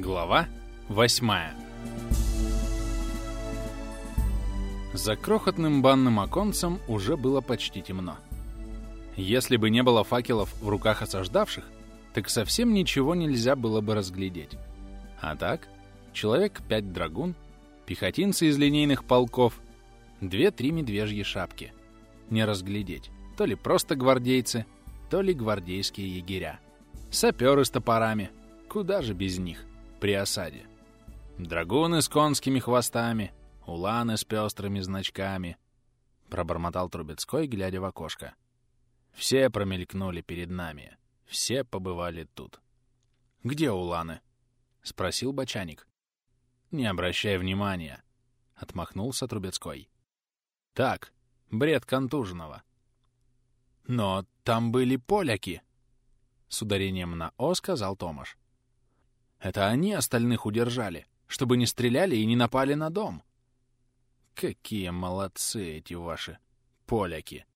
Глава 8 За крохотным банным оконцем уже было почти темно. Если бы не было факелов в руках осаждавших, так совсем ничего нельзя было бы разглядеть. А так, человек пять драгун, пехотинцы из линейных полков, две-три медвежьи шапки. Не разглядеть, то ли просто гвардейцы, то ли гвардейские егеря. Саперы с топорами, куда же без них? При осаде. Драгуны с конскими хвостами, уланы с пестрыми значками, пробормотал Трубецкой, глядя в окошко. Все промелькнули перед нами, все побывали тут. «Где уланы?» — спросил Бочаник. «Не обращай внимания», — отмахнулся Трубецкой. «Так, бред контуженного». «Но там были поляки», — с ударением на «о» сказал Томаш. Это они остальных удержали, чтобы не стреляли и не напали на дом. Какие молодцы эти ваши поляки!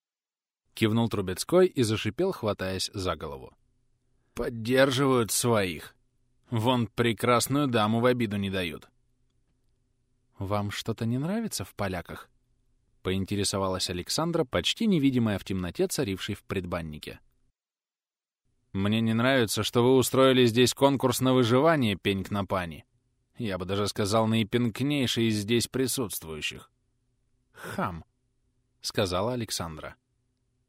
Кивнул Трубецкой и зашипел, хватаясь за голову. Поддерживают своих. Вон прекрасную даму в обиду не дают. «Вам что-то не нравится в поляках?» — поинтересовалась Александра, почти невидимая в темноте, царившей в предбаннике. Мне не нравится, что вы устроили здесь конкурс на выживание, пеньк на пани. Я бы даже сказал, наипенкнейший из здесь присутствующих. Хам, — сказала Александра.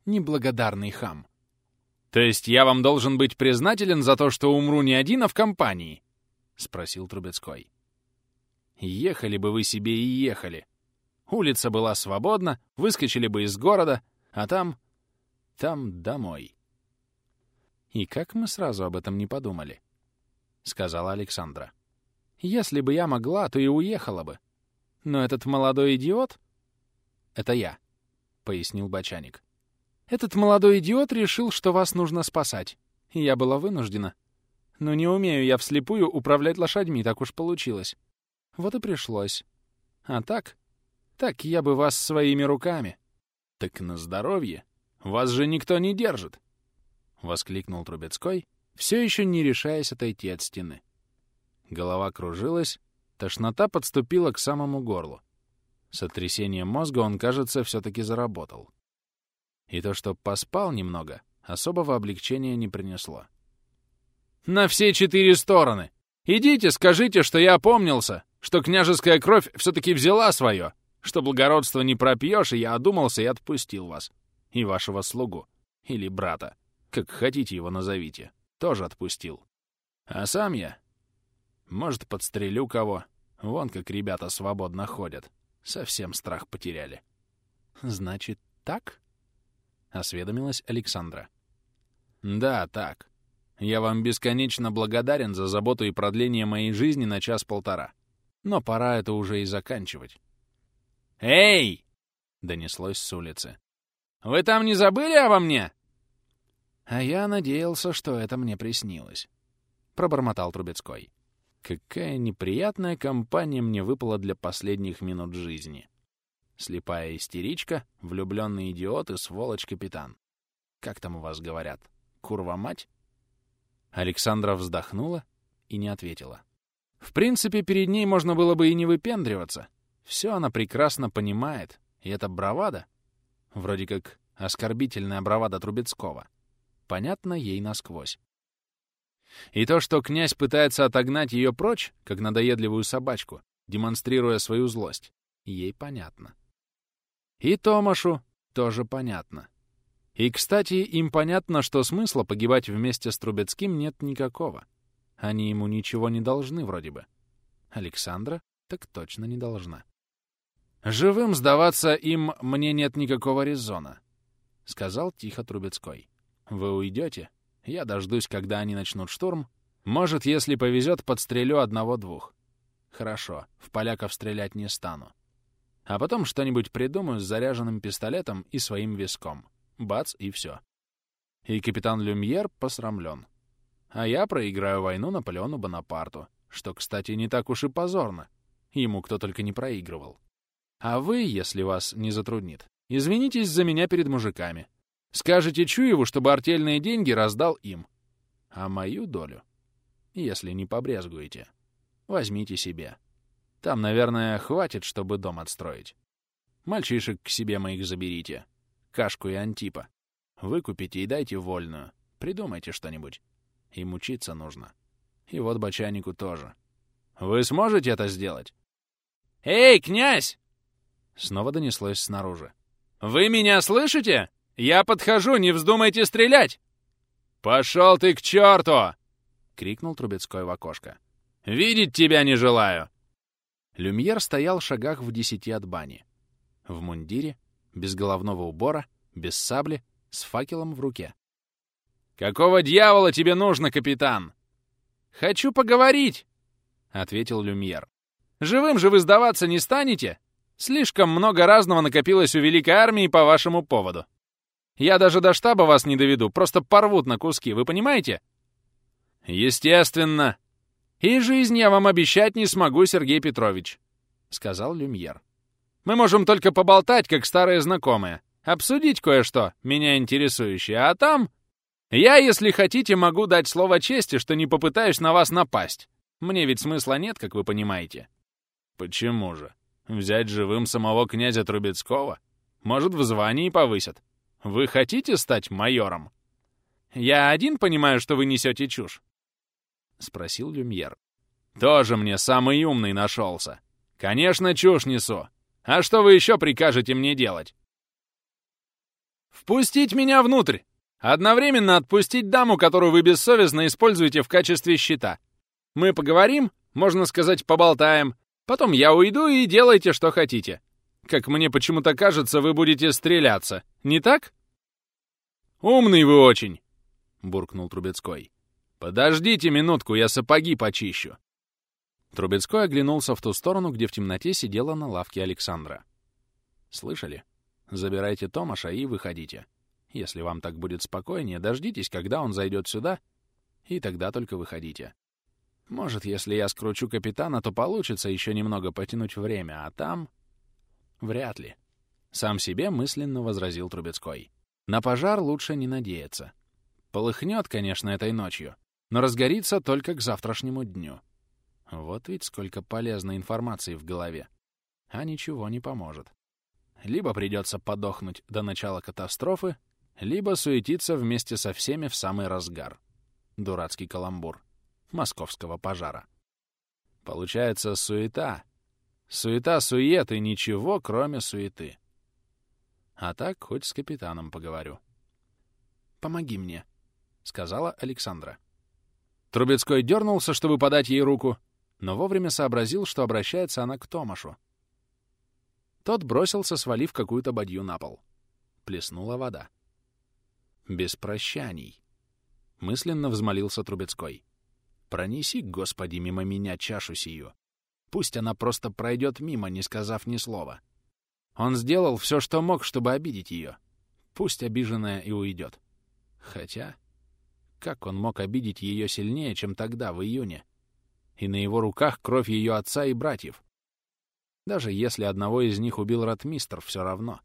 Неблагодарный хам. То есть я вам должен быть признателен за то, что умру не один, а в компании? — спросил Трубецкой. Ехали бы вы себе и ехали. Улица была свободна, выскочили бы из города, а там... там домой. «И как мы сразу об этом не подумали?» — сказала Александра. «Если бы я могла, то и уехала бы. Но этот молодой идиот...» «Это я», — пояснил Бочаник. «Этот молодой идиот решил, что вас нужно спасать. Я была вынуждена. Но не умею я вслепую управлять лошадьми, так уж получилось. Вот и пришлось. А так? Так я бы вас своими руками». «Так на здоровье. Вас же никто не держит», — воскликнул Трубецкой, все еще не решаясь отойти от стены. Голова кружилась, тошнота подступила к самому горлу. Сотрясение мозга он, кажется, все-таки заработал. И то, что поспал немного, особого облегчения не принесло. «На все четыре стороны! Идите, скажите, что я опомнился, что княжеская кровь все-таки взяла свое, что благородство не пропьешь, и я одумался и отпустил вас, и вашего слугу, или брата как хотите его назовите, тоже отпустил. А сам я... Может, подстрелю кого. Вон как ребята свободно ходят. Совсем страх потеряли. Значит, так? Осведомилась Александра. Да, так. Я вам бесконечно благодарен за заботу и продление моей жизни на час-полтора. Но пора это уже и заканчивать. «Эй!» — донеслось с улицы. «Вы там не забыли обо мне?» «А я надеялся, что это мне приснилось», — пробормотал Трубецкой. «Какая неприятная компания мне выпала для последних минут жизни. Слепая истеричка, влюбленный идиот и сволочь-капитан. Как там у вас говорят? Курва-мать?» Александра вздохнула и не ответила. В принципе, перед ней можно было бы и не выпендриваться. Все она прекрасно понимает, и это бравада. Вроде как оскорбительная бравада Трубецкого понятно ей насквозь. И то, что князь пытается отогнать ее прочь, как надоедливую собачку, демонстрируя свою злость, ей понятно. И Томашу тоже понятно. И, кстати, им понятно, что смысла погибать вместе с Трубецким нет никакого. Они ему ничего не должны вроде бы. Александра так точно не должна. «Живым сдаваться им мне нет никакого резона», — сказал тихо Трубецкой. Вы уйдете, я дождусь, когда они начнут штурм. Может, если повезет, подстрелю одного-двух. Хорошо, в поляков стрелять не стану. А потом что-нибудь придумаю с заряженным пистолетом и своим виском. Бац, и все. И капитан Люмьер посрамлен. А я проиграю войну Наполеону Бонапарту, что, кстати, не так уж и позорно. Ему кто только не проигрывал. А вы, если вас не затруднит, извинитесь за меня перед мужиками. Скажете Чуеву, чтобы артельные деньги раздал им. А мою долю, если не побрезгуете, Возьмите себе. Там, наверное, хватит, чтобы дом отстроить. Мальчишек к себе моих заберите. Кашку и Антипа. Выкупите и дайте вольную. Придумайте что-нибудь. Им учиться нужно. И вот бочанику тоже. Вы сможете это сделать? «Эй, князь!» Снова донеслось снаружи. «Вы меня слышите? Я подхожу, не вздумайте стрелять!» «Пошел ты к черту!» — крикнул Трубецкой в окошко. «Видеть тебя не желаю!» Люмьер стоял в шагах в десяти от бани. В мундире, без головного убора, без сабли, с факелом в руке. «Какого дьявола тебе нужно, капитан?» «Хочу поговорить!» — ответил Люмьер. «Живым же вы сдаваться не станете? Слишком много разного накопилось у Великой Армии по вашему поводу. Я даже до штаба вас не доведу, просто порвут на куски, вы понимаете?» «Естественно!» «И жизнь я вам обещать не смогу, Сергей Петрович», — сказал Люмьер. «Мы можем только поболтать, как старые знакомые, обсудить кое-что, меня интересующее, а там я, если хотите, могу дать слово чести, что не попытаюсь на вас напасть. Мне ведь смысла нет, как вы понимаете. Почему же? Взять живым самого князя Трубецкого? Может, в звании повысят. Вы хотите стать майором? Я один понимаю, что вы несете чушь? Спросил Люмьер. Тоже мне самый умный нашелся. Конечно, чушь несу. А что вы еще прикажете мне делать? Впустить меня внутрь! Одновременно отпустить даму, которую вы бессовестно используете в качестве щита. Мы поговорим, можно сказать, поболтаем. Потом я уйду и делайте, что хотите. Как мне почему-то кажется, вы будете стреляться. Не так? Умный вы очень, буркнул Трубецкой. Подождите минутку, я сапоги почищу. Трубецкой оглянулся в ту сторону, где в темноте сидела на лавке Александра. «Слышали? Забирайте Томаша и выходите. Если вам так будет спокойнее, дождитесь, когда он зайдет сюда, и тогда только выходите. Может, если я скручу капитана, то получится еще немного потянуть время, а там... Вряд ли. Сам себе мысленно возразил Трубецкой. На пожар лучше не надеяться. Полыхнет, конечно, этой ночью, но разгорится только к завтрашнему дню. Вот ведь сколько полезной информации в голове. А ничего не поможет. Либо придется подохнуть до начала катастрофы, либо суетиться вместе со всеми в самый разгар. Дурацкий каламбур. Московского пожара. Получается суета. Суета-сует и ничего, кроме суеты. А так хоть с капитаном поговорю. «Помоги мне», — сказала Александра. Трубецкой дернулся, чтобы подать ей руку, но вовремя сообразил, что обращается она к Томашу. Тот бросился, свалив какую-то бадью на пол. Плеснула вода без прощаний. Мысленно взмолился Трубецкой. «Пронеси, Господи, мимо меня чашу сию. Пусть она просто пройдет мимо, не сказав ни слова. Он сделал все, что мог, чтобы обидеть ее. Пусть обиженная и уйдет. Хотя, как он мог обидеть ее сильнее, чем тогда, в июне? И на его руках кровь ее отца и братьев. Даже если одного из них убил ротмистр, все равно.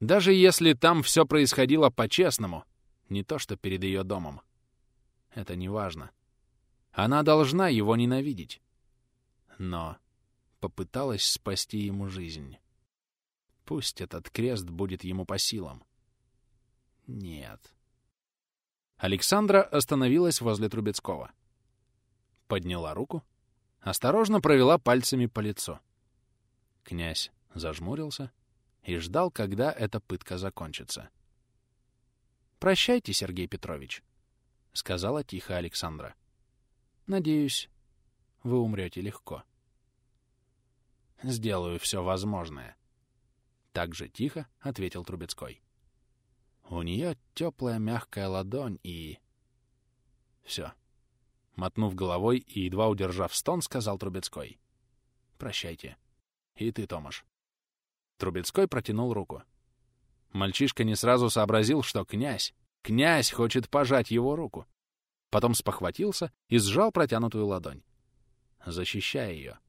Даже если там все происходило по-честному, не то что перед ее домом. Это не важно. Она должна его ненавидеть. Но попыталась спасти ему жизнь. Пусть этот крест будет ему по силам. Нет. Александра остановилась возле Трубецкого. Подняла руку, осторожно провела пальцами по лицу. Князь зажмурился и ждал, когда эта пытка закончится. «Прощайте, Сергей Петрович», — сказала тихо Александра. «Надеюсь, вы умрете легко». «Сделаю все возможное», — так же тихо ответил Трубецкой. У нее теплая мягкая ладонь и... Все. Мотнув головой и едва удержав стон, сказал Трубецкой. «Прощайте. И ты, Томаш». Трубецкой протянул руку. Мальчишка не сразу сообразил, что князь, князь хочет пожать его руку. Потом спохватился и сжал протянутую ладонь. «Защищай ее», —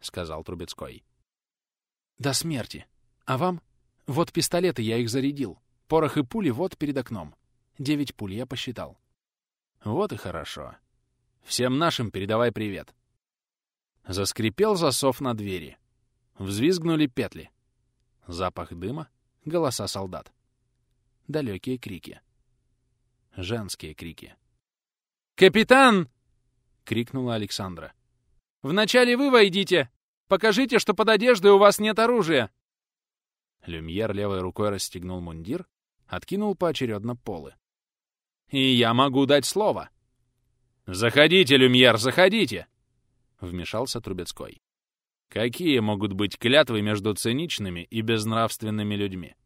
сказал Трубецкой. «До смерти. А вам? Вот пистолеты, я их зарядил. Порох и пули вот перед окном. Девять пуль я посчитал». «Вот и хорошо. Всем нашим передавай привет. Заскрипел засов на двери. Взвизгнули петли. Запах дыма, голоса солдат. Далекие крики. Женские крики. «Капитан!» — крикнула Александра. «Вначале вы войдите! Покажите, что под одеждой у вас нет оружия!» Люмьер левой рукой расстегнул мундир, откинул поочередно полы. «И я могу дать слово!» «Заходите, Люмьер, заходите!» — вмешался Трубецкой. «Какие могут быть клятвы между циничными и безнравственными людьми?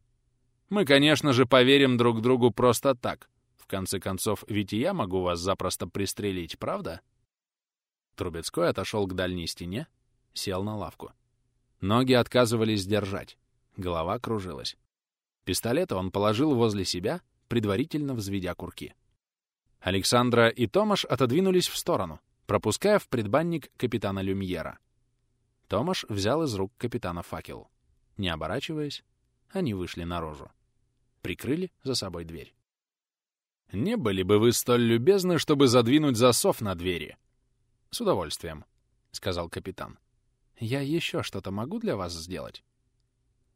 Мы, конечно же, поверим друг другу просто так. В конце концов, ведь и я могу вас запросто пристрелить, правда?» Трубецкой отошел к дальней стене, сел на лавку. Ноги отказывались держать. Голова кружилась. Пистолет он положил возле себя, предварительно взведя курки. Александра и Томаш отодвинулись в сторону, пропуская в предбанник капитана Люмьера. Томаш взял из рук капитана факел. Не оборачиваясь, они вышли наружу. Прикрыли за собой дверь. «Не были бы вы столь любезны, чтобы задвинуть засов на двери?» «С удовольствием», — сказал капитан. «Я еще что-то могу для вас сделать?»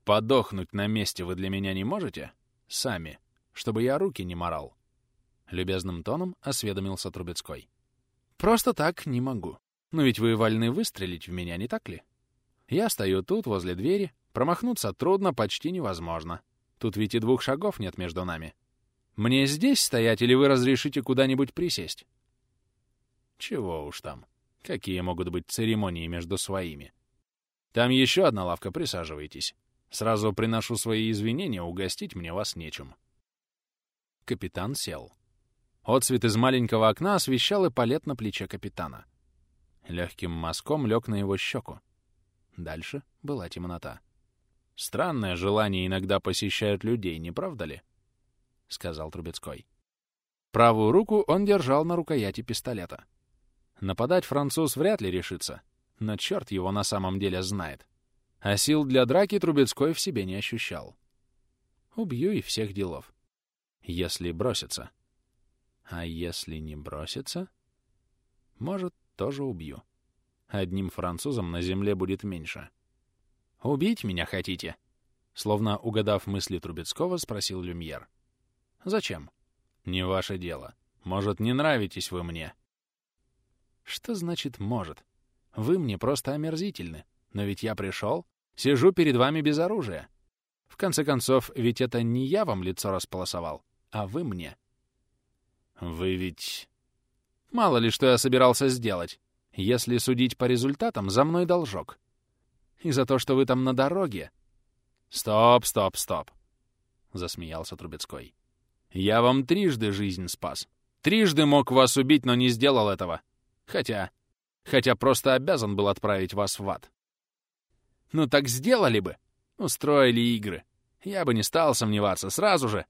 Подохнуть на месте вы для меня не можете? Сами. Чтобы я руки не морал. Любезным тоном осведомился Трубецкой. Просто так не могу. Но ведь вы вольны выстрелить в меня, не так ли? Я стою тут, возле двери. Промахнуться трудно, почти невозможно. Тут ведь и двух шагов нет между нами. Мне здесь стоять или вы разрешите куда-нибудь присесть? Чего уж там. Какие могут быть церемонии между своими? Там еще одна лавка, присаживайтесь. Сразу приношу свои извинения, угостить мне вас нечем. Капитан сел. Отцвет из маленького окна освещал и палет на плече капитана. Легким мазком лег на его щеку. Дальше была темнота. «Странное желание иногда посещают людей, не правда ли?» — сказал Трубецкой. Правую руку он держал на рукояти пистолета. Нападать француз вряд ли решится, но черт его на самом деле знает а сил для драки Трубецкой в себе не ощущал. Убью и всех делов. Если бросится. А если не бросится? Может, тоже убью. Одним французом на земле будет меньше. «Убить меня хотите?» Словно угадав мысли Трубецкого, спросил Люмьер. «Зачем?» «Не ваше дело. Может, не нравитесь вы мне?» «Что значит «может»? Вы мне просто омерзительны. Но ведь я пришел, сижу перед вами без оружия. В конце концов, ведь это не я вам лицо располосовал, а вы мне. Вы ведь... Мало ли, что я собирался сделать. Если судить по результатам, за мной должок. И за то, что вы там на дороге... Стоп, стоп, стоп, — засмеялся Трубецкой. Я вам трижды жизнь спас. Трижды мог вас убить, но не сделал этого. Хотя... Хотя просто обязан был отправить вас в ад. Ну так сделали бы. Устроили игры. Я бы не стал сомневаться сразу же.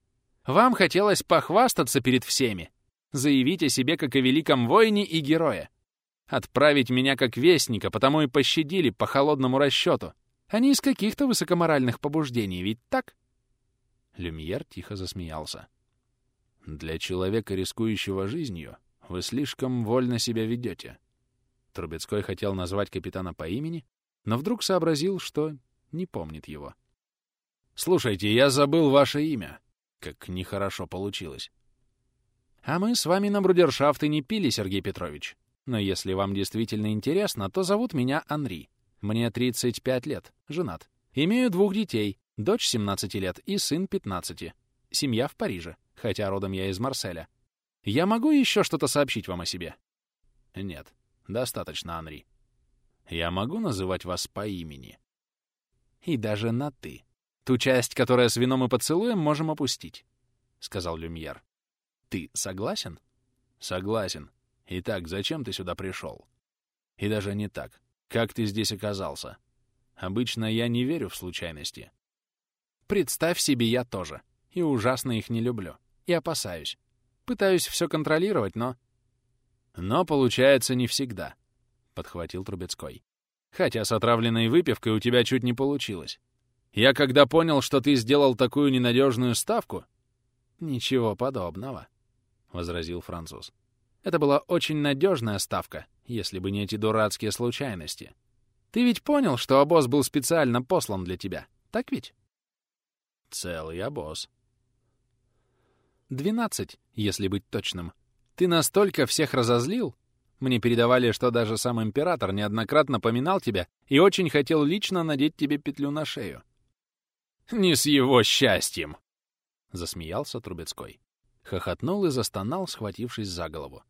Вам хотелось похвастаться перед всеми. Заявить о себе как о великом воине и герое. Отправить меня как вестника, потому и пощадили по холодному расчету, а не из каких-то высокоморальных побуждений, ведь так? Люмьер тихо засмеялся. «Для человека, рискующего жизнью, вы слишком вольно себя ведете». Трубецкой хотел назвать капитана по имени, но вдруг сообразил, что не помнит его. «Слушайте, я забыл ваше имя. Как нехорошо получилось». «А мы с вами на брудершафты не пили, Сергей Петрович. Но если вам действительно интересно, то зовут меня Анри. Мне 35 лет, женат. Имею двух детей, дочь 17 лет и сын 15. Семья в Париже, хотя родом я из Марселя. Я могу еще что-то сообщить вам о себе?» «Нет, достаточно, Анри. Я могу называть вас по имени? И даже на «ты». Ту часть, которая с вином и поцелуем, можем опустить, — сказал Люмьер. Ты согласен? Согласен. Итак, зачем ты сюда пришел? И даже не так. Как ты здесь оказался? Обычно я не верю в случайности. Представь себе, я тоже. И ужасно их не люблю. И опасаюсь. Пытаюсь все контролировать, но... Но получается не всегда подхватил Трубецкой. «Хотя с отравленной выпивкой у тебя чуть не получилось. Я когда понял, что ты сделал такую ненадежную ставку...» «Ничего подобного», — возразил француз. «Это была очень надежная ставка, если бы не эти дурацкие случайности. Ты ведь понял, что обоз был специально послан для тебя, так ведь? Целый обоз. Двенадцать, если быть точным. Ты настолько всех разозлил? Мне передавали, что даже сам император неоднократно поминал тебя и очень хотел лично надеть тебе петлю на шею. «Не с его счастьем!» — засмеялся Трубецкой. Хохотнул и застонал, схватившись за голову.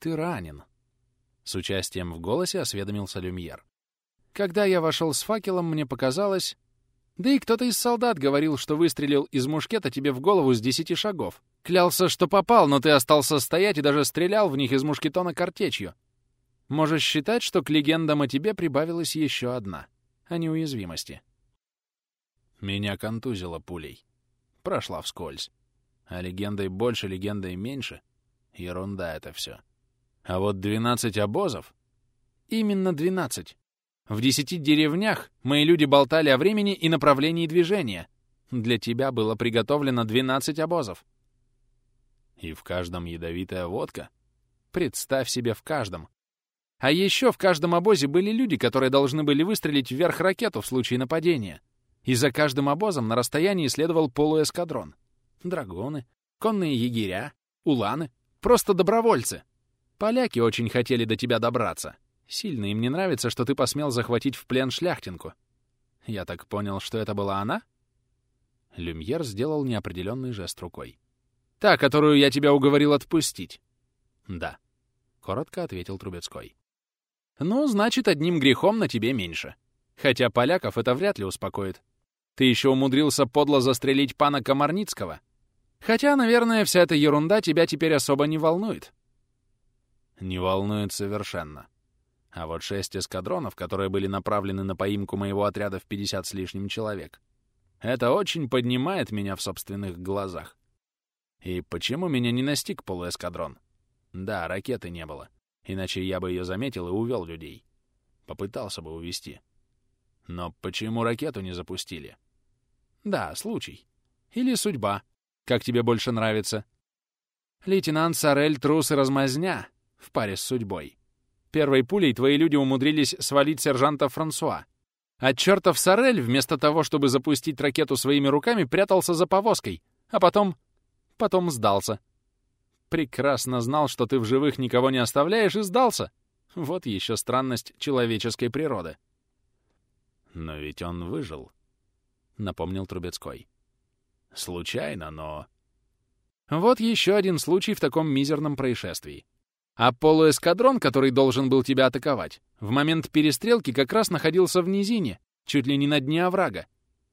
«Ты ранен!» С участием в голосе осведомился Люмьер. «Когда я вошел с факелом, мне показалось, да и кто-то из солдат говорил, что выстрелил из мушкета тебе в голову с десяти шагов. Клялся, что попал, но ты остался стоять и даже стрелял в них из мушкетона картечью. Можешь считать, что к легендам о тебе прибавилась еще одна — о неуязвимости. Меня контузило пулей. Прошла вскользь. А легендой больше, легендой меньше — ерунда это все. А вот двенадцать обозов... Именно двенадцать. В десяти деревнях мои люди болтали о времени и направлении движения. Для тебя было приготовлено 12 обозов. И в каждом ядовитая водка? Представь себе, в каждом. А еще в каждом обозе были люди, которые должны были выстрелить вверх ракету в случае нападения. И за каждым обозом на расстоянии следовал полуэскадрон. Драгоны, конные егеря, уланы, просто добровольцы. Поляки очень хотели до тебя добраться. Сильно им не нравится, что ты посмел захватить в плен шляхтинку. Я так понял, что это была она? Люмьер сделал неопределенный жест рукой. «Та, которую я тебя уговорил отпустить». «Да», — коротко ответил Трубецкой. «Ну, значит, одним грехом на тебе меньше. Хотя поляков это вряд ли успокоит. Ты еще умудрился подло застрелить пана Комарницкого. Хотя, наверное, вся эта ерунда тебя теперь особо не волнует». «Не волнует совершенно. А вот шесть эскадронов, которые были направлены на поимку моего отряда в 50 с лишним человек, это очень поднимает меня в собственных глазах. И почему меня не настиг полуэскадрон? Да, ракеты не было. Иначе я бы ее заметил и увел людей. Попытался бы увести. Но почему ракету не запустили? Да, случай. Или судьба. Как тебе больше нравится? Лейтенант Сорель трус и размазня в паре с судьбой. Первой пулей твои люди умудрились свалить сержанта Франсуа. А чертов Сорель, вместо того, чтобы запустить ракету своими руками, прятался за повозкой, а потом... потом сдался. Прекрасно знал, что ты в живых никого не оставляешь, и сдался. Вот еще странность человеческой природы. «Но ведь он выжил», — напомнил Трубецкой. «Случайно, но...» Вот еще один случай в таком мизерном происшествии. А полуэскадрон, который должен был тебя атаковать, в момент перестрелки как раз находился в низине, чуть ли не на дне оврага.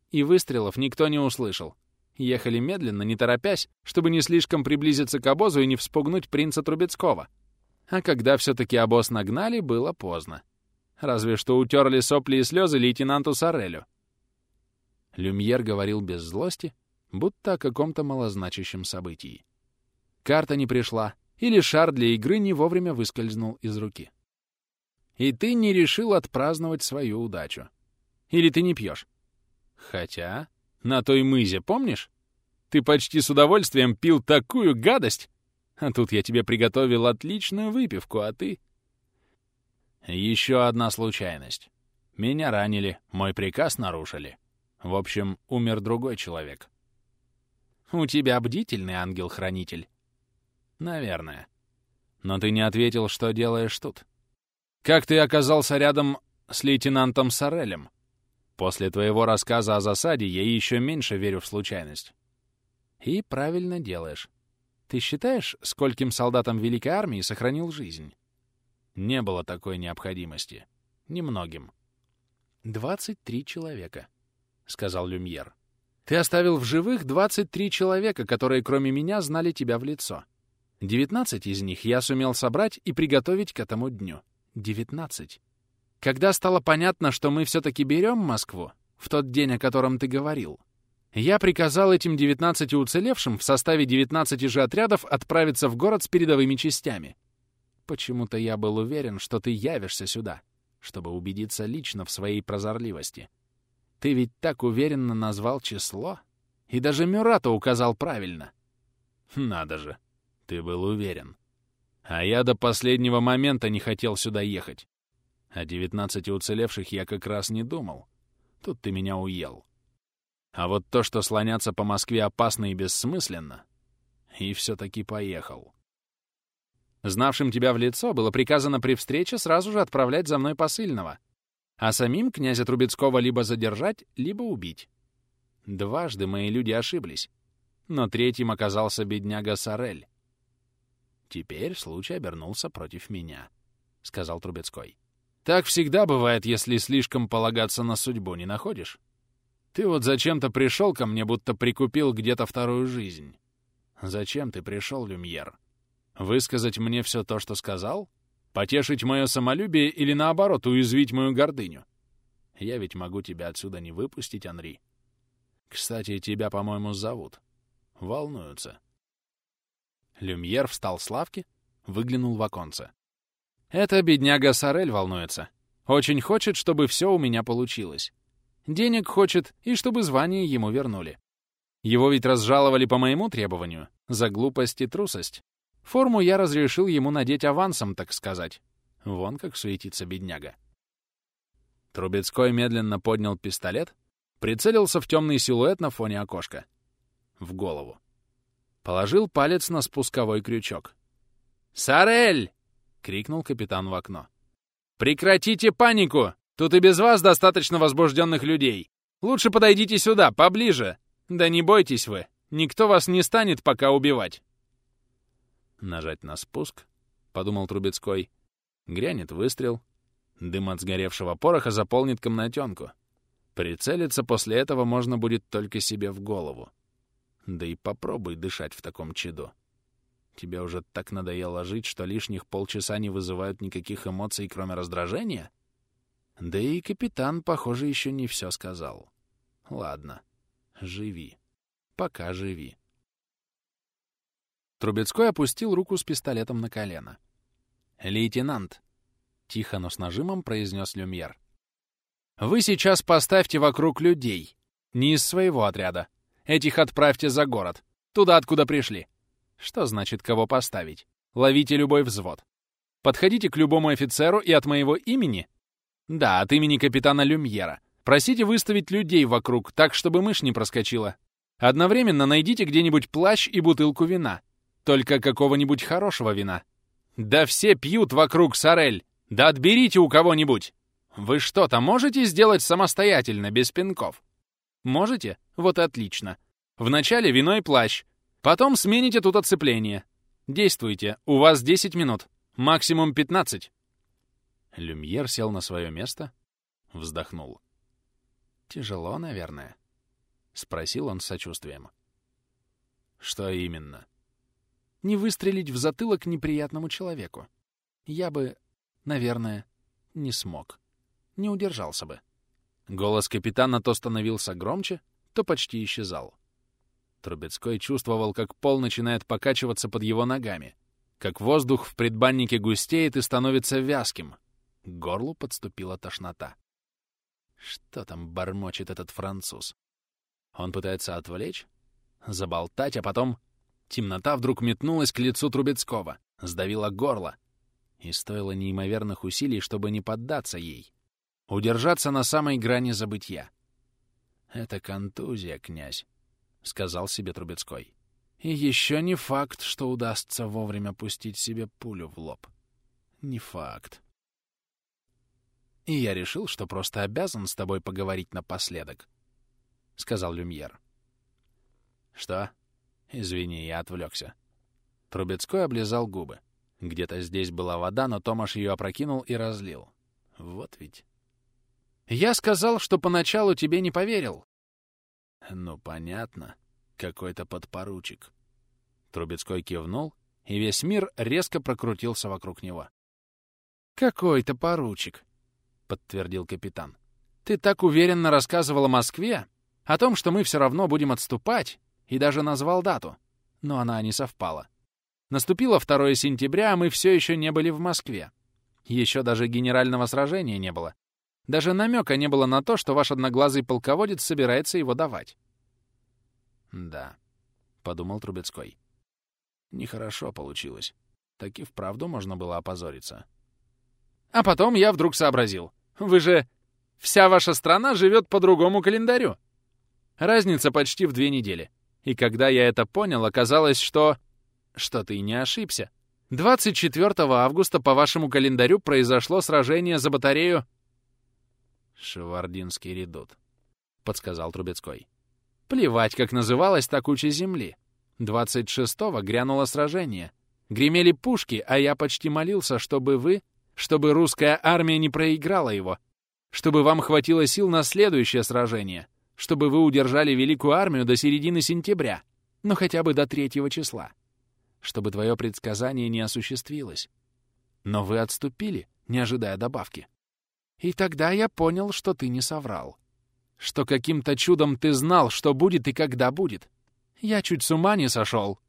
И выстрелов никто не услышал. Ехали медленно, не торопясь, чтобы не слишком приблизиться к обозу и не вспугнуть принца Трубецкого. А когда все-таки обоз нагнали, было поздно. Разве что утерли сопли и слезы лейтенанту Сорелю. Люмьер говорил без злости, будто о каком-то малозначащем событии. Карта не пришла, или шар для игры не вовремя выскользнул из руки. И ты не решил отпраздновать свою удачу. Или ты не пьешь. Хотя, на той мызе, помнишь? Ты почти с удовольствием пил такую гадость, а тут я тебе приготовил отличную выпивку, а ты... Еще одна случайность. Меня ранили, мой приказ нарушили. В общем, умер другой человек. У тебя бдительный ангел-хранитель. Наверное. Но ты не ответил, что делаешь тут. Как ты оказался рядом с лейтенантом Сорелем? После твоего рассказа о засаде я еще меньше верю в случайность. И правильно делаешь. Ты считаешь, скольким солдатам Великой Армии сохранил жизнь? Не было такой необходимости. Немногим. «Двадцать три человека», — сказал Люмьер. «Ты оставил в живых двадцать три человека, которые кроме меня знали тебя в лицо. Девятнадцать из них я сумел собрать и приготовить к этому дню. Девятнадцать. Когда стало понятно, что мы все-таки берем Москву, в тот день, о котором ты говорил, я приказал этим девятнадцати уцелевшим в составе девятнадцати же отрядов отправиться в город с передовыми частями. Почему-то я был уверен, что ты явишься сюда, чтобы убедиться лично в своей прозорливости. Ты ведь так уверенно назвал число, и даже Мюрата указал правильно. Надо же. Ты был уверен. А я до последнего момента не хотел сюда ехать. О девятнадцати уцелевших я как раз не думал. Тут ты меня уел. А вот то, что слоняться по Москве опасно и бессмысленно, и все-таки поехал. Знавшим тебя в лицо было приказано при встрече сразу же отправлять за мной посыльного, а самим князя Трубецкого либо задержать, либо убить. Дважды мои люди ошиблись, но третьим оказался бедняга Сорель. Теперь случай обернулся против меня, — сказал Трубецкой. Так всегда бывает, если слишком полагаться на судьбу, не находишь? Ты вот зачем-то пришел ко мне, будто прикупил где-то вторую жизнь. Зачем ты пришел, Люмьер? Высказать мне все то, что сказал? Потешить мое самолюбие или, наоборот, уязвить мою гордыню? Я ведь могу тебя отсюда не выпустить, Анри. Кстати, тебя, по-моему, зовут. Волнуются. Люмьер встал с лавки, выглянул в оконце. Это бедняга Сорель волнуется. Очень хочет, чтобы все у меня получилось. Денег хочет, и чтобы звание ему вернули. Его ведь разжаловали по моему требованию, за глупость и трусость. Форму я разрешил ему надеть авансом, так сказать. Вон как суетится бедняга. Трубецкой медленно поднял пистолет, прицелился в темный силуэт на фоне окошка. В голову. Положил палец на спусковой крючок. «Сарель!» — крикнул капитан в окно. «Прекратите панику! Тут и без вас достаточно возбужденных людей. Лучше подойдите сюда, поближе. Да не бойтесь вы, никто вас не станет пока убивать». Нажать на спуск, — подумал Трубецкой. Грянет выстрел. Дым от сгоревшего пороха заполнит комнатенку. Прицелиться после этого можно будет только себе в голову. Да и попробуй дышать в таком чаду. Тебе уже так надоело жить, что лишних полчаса не вызывают никаких эмоций, кроме раздражения? Да и капитан, похоже, еще не все сказал. Ладно, живи. Пока живи. Трубецкой опустил руку с пистолетом на колено. «Лейтенант!» — тихо, но с нажимом произнес Люмьер. «Вы сейчас поставьте вокруг людей. Не из своего отряда. Этих отправьте за город. Туда, откуда пришли. Что значит кого поставить? Ловите любой взвод. Подходите к любому офицеру и от моего имени? Да, от имени капитана Люмьера. Просите выставить людей вокруг, так, чтобы мышь не проскочила. Одновременно найдите где-нибудь плащ и бутылку вина. Только какого-нибудь хорошего вина. Да все пьют вокруг, Сорель. Да отберите у кого-нибудь. Вы что-то можете сделать самостоятельно, без пинков? Можете? Вот отлично. Вначале вино и плащ, Потом смените тут оцепление. Действуйте, у вас 10 минут, максимум 15. Люмьер сел на свое место, вздохнул. «Тяжело, наверное?» — спросил он с сочувствием. «Что именно?» «Не выстрелить в затылок неприятному человеку. Я бы, наверное, не смог. Не удержался бы». Голос капитана то становился громче, то почти исчезал. Трубецкой чувствовал, как пол начинает покачиваться под его ногами, как воздух в предбаннике густеет и становится вязким. К горлу подступила тошнота. Что там бормочет этот француз? Он пытается отвлечь, заболтать, а потом... Темнота вдруг метнулась к лицу Трубецкого, сдавила горло. И стоило неимоверных усилий, чтобы не поддаться ей. Удержаться на самой грани забытья. Это контузия, князь. — сказал себе Трубецкой. «И еще не факт, что удастся вовремя пустить себе пулю в лоб. Не факт. И я решил, что просто обязан с тобой поговорить напоследок», — сказал Люмьер. «Что?» Извини, я отвлекся. Трубецкой облизал губы. Где-то здесь была вода, но Томаш ее опрокинул и разлил. Вот ведь. «Я сказал, что поначалу тебе не поверил», «Ну, понятно. Какой-то подпоручик». Трубецкой кивнул, и весь мир резко прокрутился вокруг него. «Какой-то поручик», — подтвердил капитан. «Ты так уверенно рассказывал о Москве, о том, что мы все равно будем отступать, и даже назвал дату. Но она не совпала. Наступило 2 сентября, а мы все еще не были в Москве. Еще даже генерального сражения не было. Даже намека не было на то, что ваш одноглазый полководец собирается его давать. «Да», — подумал Трубецкой. «Нехорошо получилось. Так и вправду можно было опозориться. А потом я вдруг сообразил. Вы же... Вся ваша страна живет по другому календарю. Разница почти в две недели. И когда я это понял, оказалось, что... Что ты не ошибся. 24 августа по вашему календарю произошло сражение за батарею... «Шевардинский редут», — подсказал Трубецкой. Плевать, как называлась та куча земли. 26-го грянуло сражение. Гремели пушки, а я почти молился, чтобы вы, чтобы русская армия не проиграла его, чтобы вам хватило сил на следующее сражение, чтобы вы удержали великую армию до середины сентября, но хотя бы до третьего числа, чтобы твое предсказание не осуществилось. Но вы отступили, не ожидая добавки. И тогда я понял, что ты не соврал. Что каким-то чудом ты знал, что будет и когда будет. Я чуть с ума не сошел.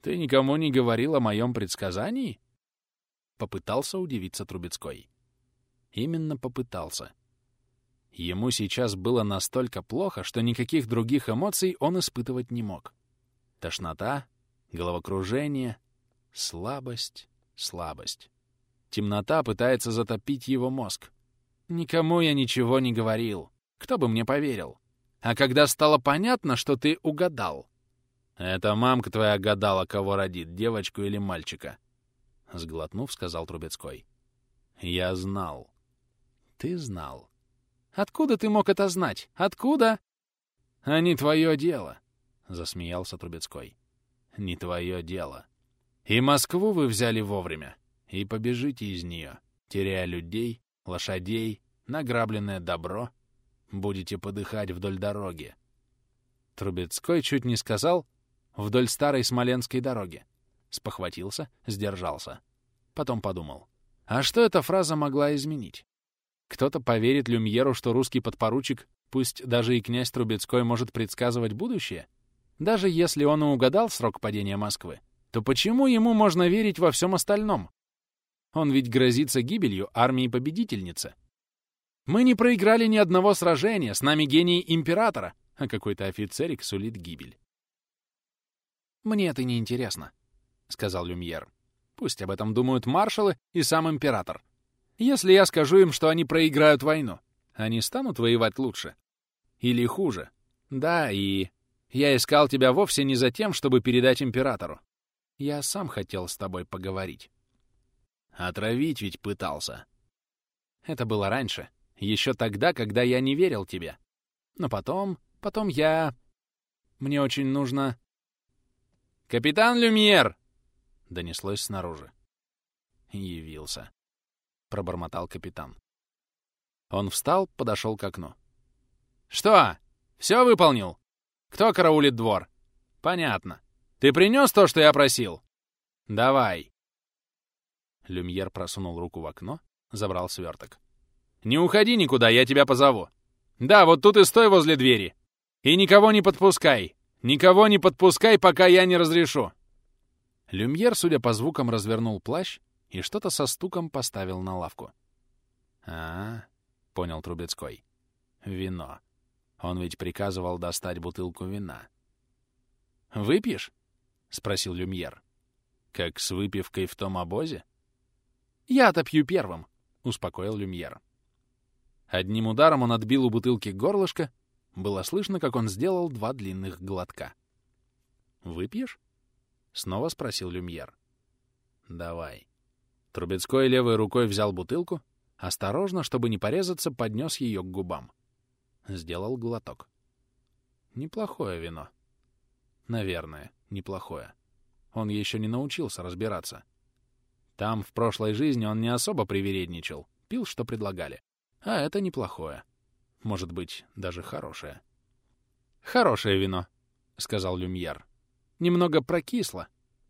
Ты никому не говорил о моем предсказании? Попытался удивиться Трубецкой. Именно попытался. Ему сейчас было настолько плохо, что никаких других эмоций он испытывать не мог. Тошнота, головокружение, слабость, слабость. Темнота пытается затопить его мозг. Никому я ничего не говорил. Кто бы мне поверил? А когда стало понятно, что ты угадал? Это мамка твоя гадала, кого родит, девочку или мальчика. Сглотнув, сказал Трубецкой. Я знал. Ты знал. Откуда ты мог это знать? Откуда? А не твое дело, засмеялся Трубецкой. Не твое дело. И Москву вы взяли вовремя, и побежите из нее, теряя людей, лошадей, награбленное добро — Будете подыхать вдоль дороги. Трубецкой чуть не сказал «вдоль старой Смоленской дороги». Спохватился, сдержался. Потом подумал. А что эта фраза могла изменить? Кто-то поверит Люмьеру, что русский подпоручик, пусть даже и князь Трубецкой, может предсказывать будущее? Даже если он и угадал срок падения Москвы, то почему ему можно верить во всем остальном? Он ведь грозится гибелью армии победительницы. Мы не проиграли ни одного сражения, с нами гений императора, а какой-то офицерик сулит гибель. «Мне это не интересно», — сказал Люмьер. «Пусть об этом думают маршалы и сам император. Если я скажу им, что они проиграют войну, они станут воевать лучше? Или хуже? Да, и... Я искал тебя вовсе не за тем, чтобы передать императору. Я сам хотел с тобой поговорить. Отравить ведь пытался. Это было раньше, еще тогда, когда я не верил тебе. Но потом... Потом я... Мне очень нужно... «Капитан Люмьер!» — донеслось снаружи. «Явился», — пробормотал капитан. Он встал, подошел к окну. «Что? Все выполнил? Кто караулит двор? Понятно. Ты принес то, что я просил? Давай!» Люмьер просунул руку в окно, забрал сверток. Не уходи никуда, я тебя позову. Да, вот тут и стой возле двери. И никого не подпускай. Никого не подпускай, пока я не разрешу. Люмьер, судя по звукам, развернул плащ и что-то со стуком поставил на лавку. а, -а, понял Трубецкой. «Вино. Он ведь приказывал достать бутылку вина». «Выпьешь?» — спросил Люмьер. «Как с выпивкой в том обозе?» «Я-то пью первым», — успокоил Люмьер. Одним ударом он отбил у бутылки горлышко. Было слышно, как он сделал два длинных глотка. «Выпьешь?» — снова спросил Люмьер. «Давай». Трубецкой левой рукой взял бутылку, осторожно, чтобы не порезаться, поднес ее к губам. Сделал глоток. Неплохое вино. Наверное, неплохое. Он еще не научился разбираться. Там, в прошлой жизни, он не особо привередничал, пил, что предлагали. А это неплохое. Может быть, даже хорошее. «Хорошее вино», — сказал Люмьер. «Немного прокисло.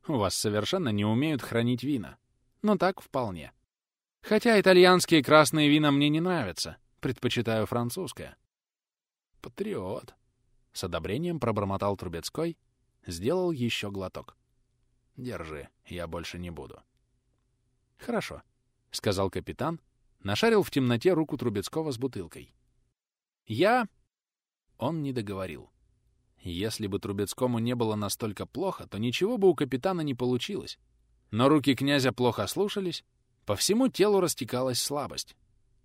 У вас совершенно не умеют хранить вина. Но так вполне. Хотя итальянские красные вина мне не нравятся. Предпочитаю французское». «Патриот», — с одобрением пробормотал Трубецкой, сделал еще глоток. «Держи, я больше не буду». «Хорошо», — сказал капитан, Нашарил в темноте руку Трубецкого с бутылкой. «Я...» Он не договорил. Если бы Трубецкому не было настолько плохо, то ничего бы у капитана не получилось. Но руки князя плохо слушались, по всему телу растекалась слабость.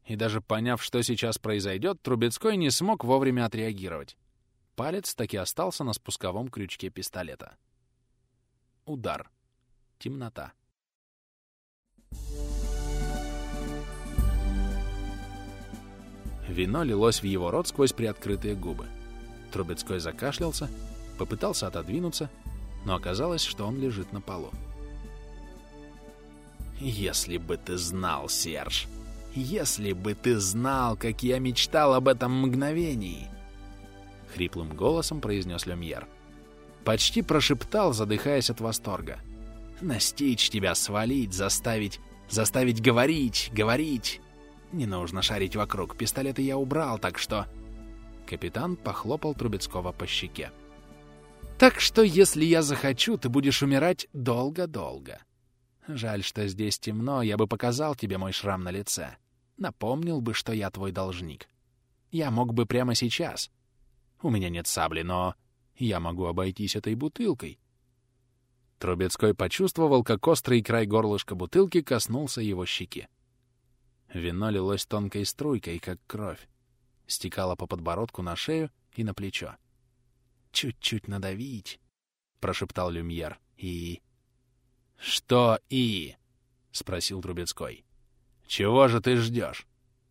И даже поняв, что сейчас произойдет, Трубецкой не смог вовремя отреагировать. Палец таки остался на спусковом крючке пистолета. Удар. Темнота. Вино лилось в его рот сквозь приоткрытые губы. Трубецкой закашлялся, попытался отодвинуться, но оказалось, что он лежит на полу. «Если бы ты знал, Серж, если бы ты знал, как я мечтал об этом мгновении!» Хриплым голосом произнес Люмьер. Почти прошептал, задыхаясь от восторга. «Настичь тебя, свалить, заставить, заставить говорить, говорить!» Не нужно шарить вокруг, пистолеты я убрал, так что...» Капитан похлопал Трубецкого по щеке. «Так что, если я захочу, ты будешь умирать долго-долго. Жаль, что здесь темно, я бы показал тебе мой шрам на лице. Напомнил бы, что я твой должник. Я мог бы прямо сейчас. У меня нет сабли, но я могу обойтись этой бутылкой». Трубецкой почувствовал, как острый край горлышка бутылки коснулся его щеки. Вино лилось тонкой струйкой, как кровь. Стекало по подбородку на шею и на плечо. «Чуть-чуть надавить», — прошептал Люмьер. «И...» «Что «и»?» — спросил Трубецкой. «Чего же ты ждешь?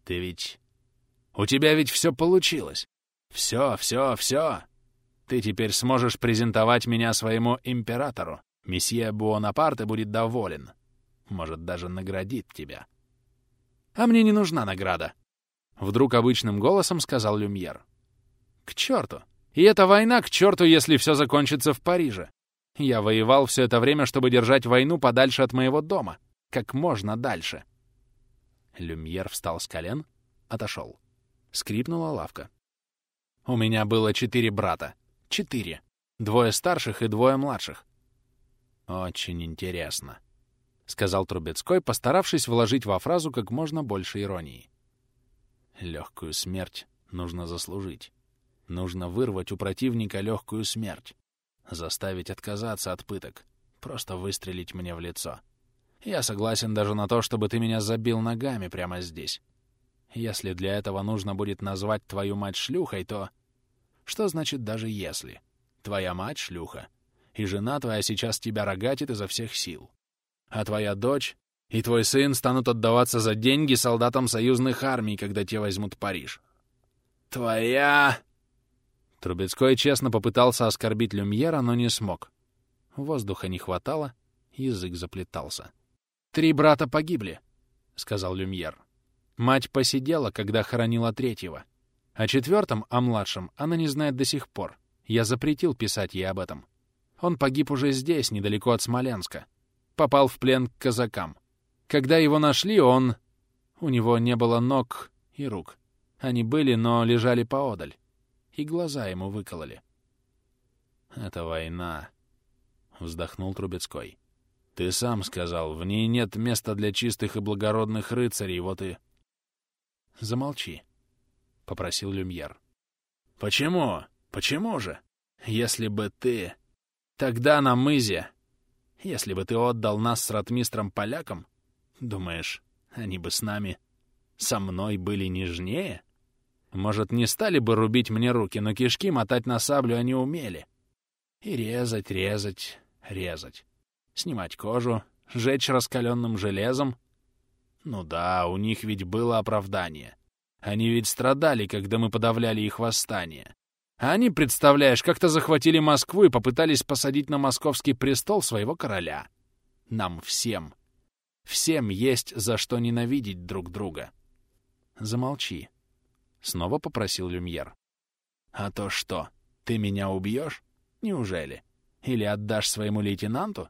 Ты ведь... У тебя ведь все получилось. Все, все, все. Ты теперь сможешь презентовать меня своему императору. Месье Буонапарте будет доволен. Может, даже наградит тебя. А мне не нужна награда. Вдруг обычным голосом сказал Люмьер. К черту! И эта война к черту, если все закончится в Париже. Я воевал все это время, чтобы держать войну подальше от моего дома. Как можно дальше. Люмьер встал с колен, отошел. Скрипнула лавка. У меня было четыре брата. Четыре. Двое старших и двое младших. Очень интересно. — сказал Трубецкой, постаравшись вложить во фразу как можно больше иронии. «Легкую смерть нужно заслужить. Нужно вырвать у противника легкую смерть. Заставить отказаться от пыток. Просто выстрелить мне в лицо. Я согласен даже на то, чтобы ты меня забил ногами прямо здесь. Если для этого нужно будет назвать твою мать шлюхой, то... Что значит даже если? Твоя мать — шлюха, и жена твоя сейчас тебя рогатит изо всех сил а твоя дочь и твой сын станут отдаваться за деньги солдатам союзных армий, когда те возьмут Париж. Твоя...» Трубецкой честно попытался оскорбить Люмьера, но не смог. Воздуха не хватало, язык заплетался. «Три брата погибли», — сказал Люмьер. «Мать посидела, когда хоронила третьего. О четвертом, о младшем, она не знает до сих пор. Я запретил писать ей об этом. Он погиб уже здесь, недалеко от Смоленска попал в плен к казакам. Когда его нашли, он... У него не было ног и рук. Они были, но лежали поодаль. И глаза ему выкололи. «Это война», — вздохнул Трубецкой. «Ты сам сказал, в ней нет места для чистых и благородных рыцарей, вот и...» «Замолчи», — попросил Люмьер. «Почему? Почему же? Если бы ты... Тогда на мызе если бы ты отдал нас с ротмистром полякам, думаешь, они бы с нами, со мной были нежнее? Может, не стали бы рубить мне руки, но кишки мотать на саблю они умели. И резать, резать, резать. Снимать кожу, жечь раскаленным железом. Ну да, у них ведь было оправдание. Они ведь страдали, когда мы подавляли их восстание. А они, представляешь, как-то захватили Москву и попытались посадить на московский престол своего короля. Нам всем, всем есть за что ненавидеть друг друга. Замолчи. Снова попросил Люмьер. А то что, ты меня убьешь? Неужели? Или отдашь своему лейтенанту?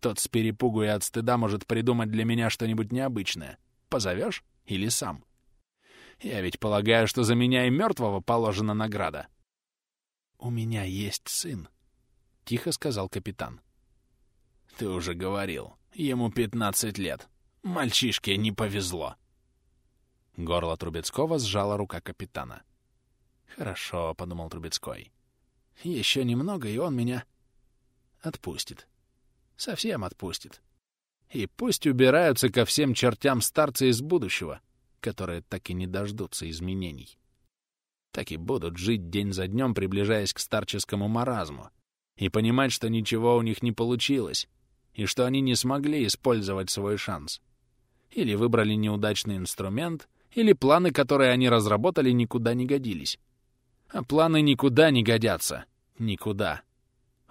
Тот с перепугу и от стыда может придумать для меня что-нибудь необычное. Позовешь? Или сам? Я ведь полагаю, что за меня и мертвого положена награда. «У меня есть сын», — тихо сказал капитан. «Ты уже говорил. Ему пятнадцать лет. Мальчишке не повезло». Горло Трубецкого сжала рука капитана. «Хорошо», — подумал Трубецкой. «Еще немного, и он меня отпустит. Совсем отпустит. И пусть убираются ко всем чертям старцы из будущего, которые так и не дождутся изменений. Так и будут жить день за днем, приближаясь к старческому маразму, и понимать, что ничего у них не получилось, и что они не смогли использовать свой шанс. Или выбрали неудачный инструмент, или планы, которые они разработали, никуда не годились. А планы никуда не годятся. Никуда.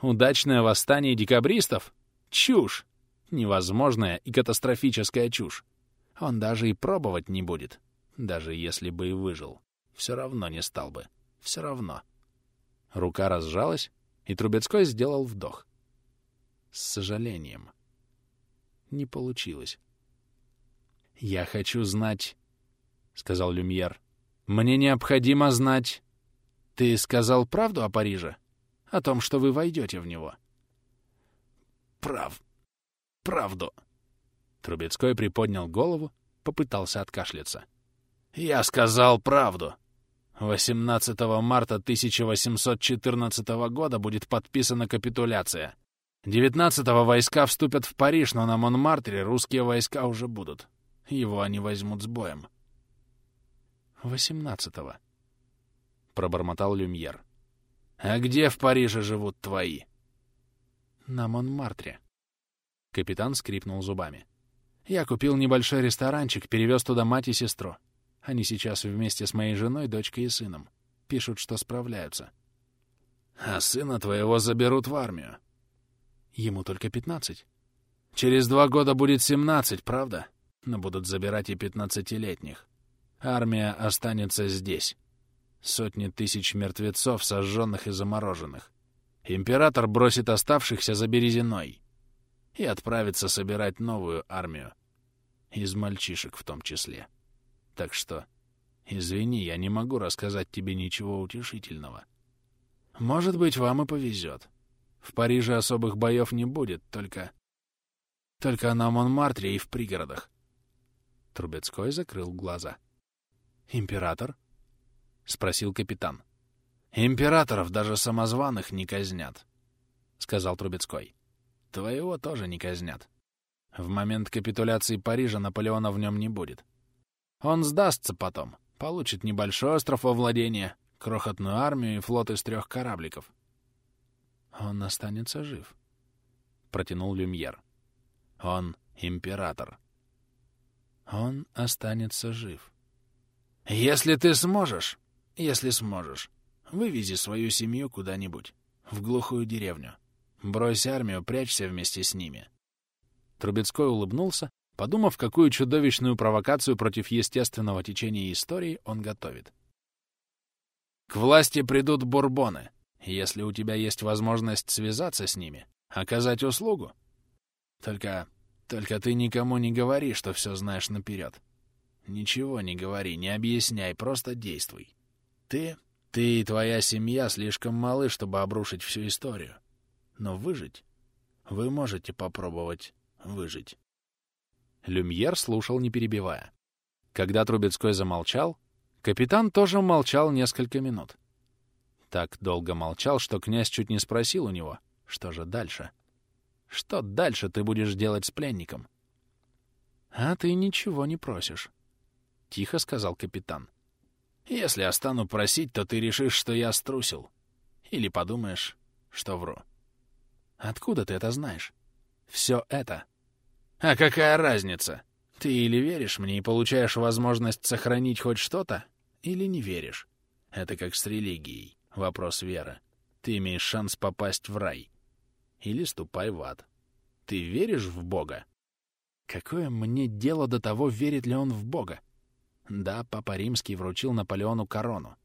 Удачное восстание декабристов? Чушь! Невозможная и катастрофическая чушь. Он даже и пробовать не будет. Даже если бы и выжил. Все равно не стал бы. Все равно. Рука разжалась, и Трубецкой сделал вдох. С сожалением. Не получилось. «Я хочу знать», — сказал Люмьер. «Мне необходимо знать...» «Ты сказал правду о Париже? О том, что вы войдете в него?» «Прав... правду». Трубецкой приподнял голову, попытался откашляться. «Я сказал правду. 18 марта 1814 года будет подписана капитуляция. 19-го войска вступят в Париж, но на Монмартре русские войска уже будут. Его они возьмут с боем. «Восемнадцатого», — пробормотал Люмьер. «А где в Париже живут твои?» «На Монмартре». Капитан скрипнул зубами. «Я купил небольшой ресторанчик, перевез туда мать и сестру. Они сейчас вместе с моей женой, дочкой и сыном. Пишут, что справляются. А сына твоего заберут в армию. Ему только пятнадцать. Через два года будет семнадцать, правда? Но будут забирать и пятнадцатилетних. Армия останется здесь. Сотни тысяч мертвецов, сожженных и замороженных. Император бросит оставшихся за Березиной и отправится собирать новую армию. Из мальчишек в том числе. Так что, извини, я не могу рассказать тебе ничего утешительного. Может быть, вам и повезет. В Париже особых боев не будет, только... Только на Монмартре и в пригородах. Трубецкой закрыл глаза. «Император?» — спросил капитан. «Императоров даже самозваных не казнят», — сказал Трубецкой. «Твоего тоже не казнят. В момент капитуляции Парижа Наполеона в нем не будет. Он сдастся потом, получит небольшой остров во владение, крохотную армию и флот из трех корабликов. Он останется жив, — протянул Люмьер. Он император. Он останется жив. Если ты сможешь, если сможешь, вывези свою семью куда-нибудь, в глухую деревню. Брось армию, прячься вместе с ними. Трубецкой улыбнулся подумав, какую чудовищную провокацию против естественного течения истории он готовит. «К власти придут бурбоны. Если у тебя есть возможность связаться с ними, оказать услугу. Только... только ты никому не говори, что все знаешь наперед. Ничего не говори, не объясняй, просто действуй. Ты... ты и твоя семья слишком малы, чтобы обрушить всю историю. Но выжить... Вы можете попробовать выжить. Люмьер слушал, не перебивая. Когда Трубецкой замолчал, капитан тоже молчал несколько минут. Так долго молчал, что князь чуть не спросил у него, что же дальше? Что дальше ты будешь делать с пленником? А ты ничего не просишь, — тихо сказал капитан. Если я стану просить, то ты решишь, что я струсил. Или подумаешь, что вру. Откуда ты это знаешь? Все это а какая разница? Ты или веришь мне и получаешь возможность сохранить хоть что-то, или не веришь. Это как с религией. Вопрос веры. Ты имеешь шанс попасть в рай. Или ступай в ад. Ты веришь в Бога? Какое мне дело до того, верит ли он в Бога? Да, Папа Римский вручил Наполеону корону.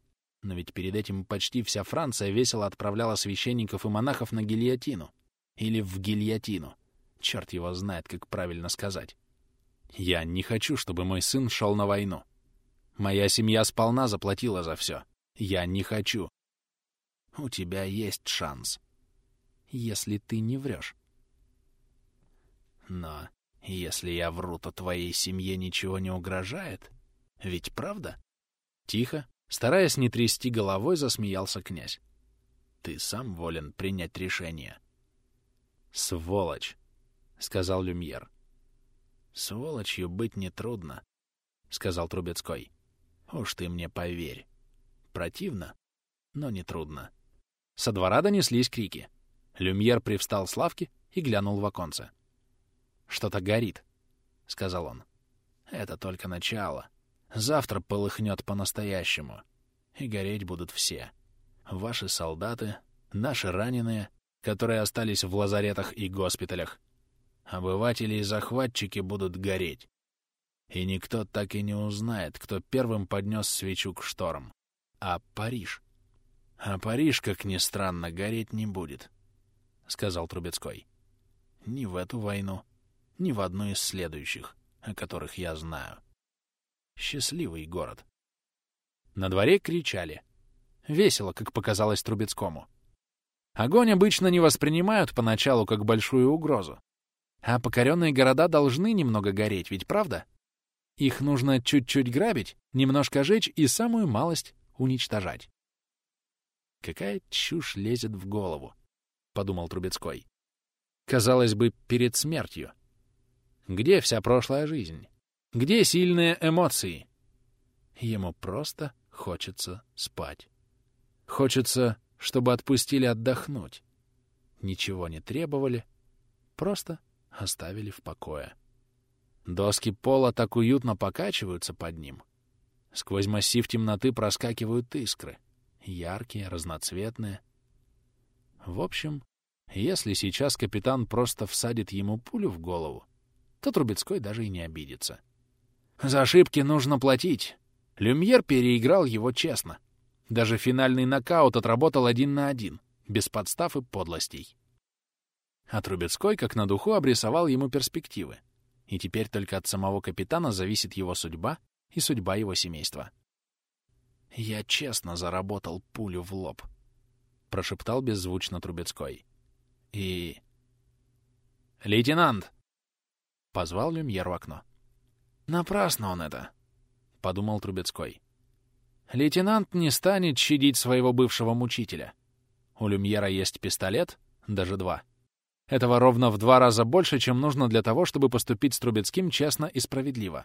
Но ведь перед этим почти вся Франция весело отправляла священников и монахов на гильотину. Или в гильотину. Черт его знает, как правильно сказать. Я не хочу, чтобы мой сын шел на войну. Моя семья сполна заплатила за все. Я не хочу. У тебя есть шанс. Если ты не врешь. Но если я вру, то твоей семье ничего не угрожает. Ведь правда? Тихо, стараясь не трясти головой, засмеялся князь. Ты сам волен принять решение. Сволочь! — сказал Люмьер. «Сволочью быть нетрудно», — сказал Трубецкой. «Уж ты мне поверь. Противно, но нетрудно». Со двора донеслись крики. Люмьер привстал с лавки и глянул в оконце. «Что-то горит», — сказал он. «Это только начало. Завтра полыхнет по-настоящему. И гореть будут все. Ваши солдаты, наши раненые, которые остались в лазаретах и госпиталях. Обыватели и захватчики будут гореть. И никто так и не узнает, кто первым поднес свечу к шторам. А Париж? А Париж, как ни странно, гореть не будет, — сказал Трубецкой. Ни в эту войну, ни в одну из следующих, о которых я знаю. Счастливый город. На дворе кричали. Весело, как показалось Трубецкому. Огонь обычно не воспринимают поначалу как большую угрозу. А покоренные города должны немного гореть, ведь правда? Их нужно чуть-чуть грабить, немножко жечь и самую малость уничтожать. «Какая чушь лезет в голову», — подумал Трубецкой. «Казалось бы, перед смертью. Где вся прошлая жизнь? Где сильные эмоции?» Ему просто хочется спать. Хочется чтобы отпустили отдохнуть. Ничего не требовали, просто оставили в покое. Доски пола так уютно покачиваются под ним. Сквозь массив темноты проскакивают искры. Яркие, разноцветные. В общем, если сейчас капитан просто всадит ему пулю в голову, то Трубецкой даже и не обидится. За ошибки нужно платить. Люмьер переиграл его честно. Даже финальный нокаут отработал один на один, без подстав и подлостей. А Трубецкой, как на духу, обрисовал ему перспективы. И теперь только от самого капитана зависит его судьба и судьба его семейства. «Я честно заработал пулю в лоб», — прошептал беззвучно Трубецкой. «И...» «Лейтенант!» — позвал Люмьер в окно. «Напрасно он это», — подумал Трубецкой. Лейтенант не станет щадить своего бывшего мучителя. У Люмьера есть пистолет, даже два. Этого ровно в два раза больше, чем нужно для того, чтобы поступить с Трубецким честно и справедливо.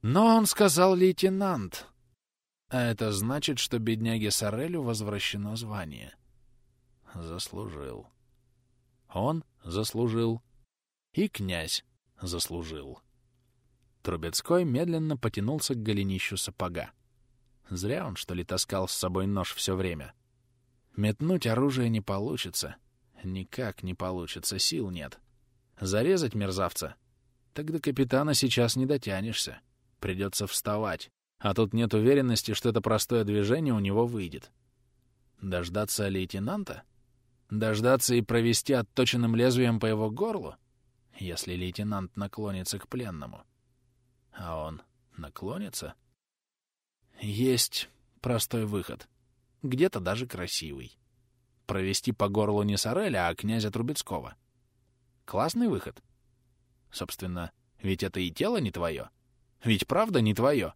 Но он сказал лейтенант. А это значит, что бедняге Сорелю возвращено звание. Заслужил. Он заслужил. И князь заслужил. Трубецкой медленно потянулся к голенищу сапога. Зря он, что ли, таскал с собой нож все время. Метнуть оружие не получится. Никак не получится, сил нет. Зарезать мерзавца? Тогда капитана сейчас не дотянешься. Придется вставать. А тут нет уверенности, что это простое движение у него выйдет. Дождаться лейтенанта? Дождаться и провести отточенным лезвием по его горлу? Если лейтенант наклонится к пленному. А он наклонится? — есть простой выход. Где-то даже красивый. Провести по горлу не Сореля, а князя Трубецкого. Классный выход. Собственно, ведь это и тело не твое. Ведь правда не твое.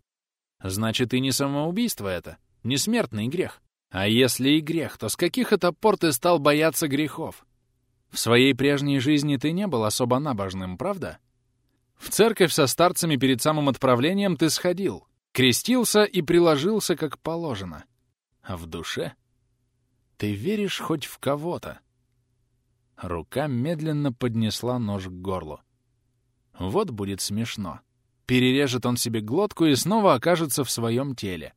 Значит, и не самоубийство это, не смертный грех. А если и грех, то с каких это пор ты стал бояться грехов? В своей прежней жизни ты не был особо набожным, правда? В церковь со старцами перед самым отправлением ты сходил, Крестился и приложился как положено. А в душе? Ты веришь хоть в кого-то? Рука медленно поднесла нож к горлу. Вот будет смешно. Перережет он себе глотку и снова окажется в своем теле.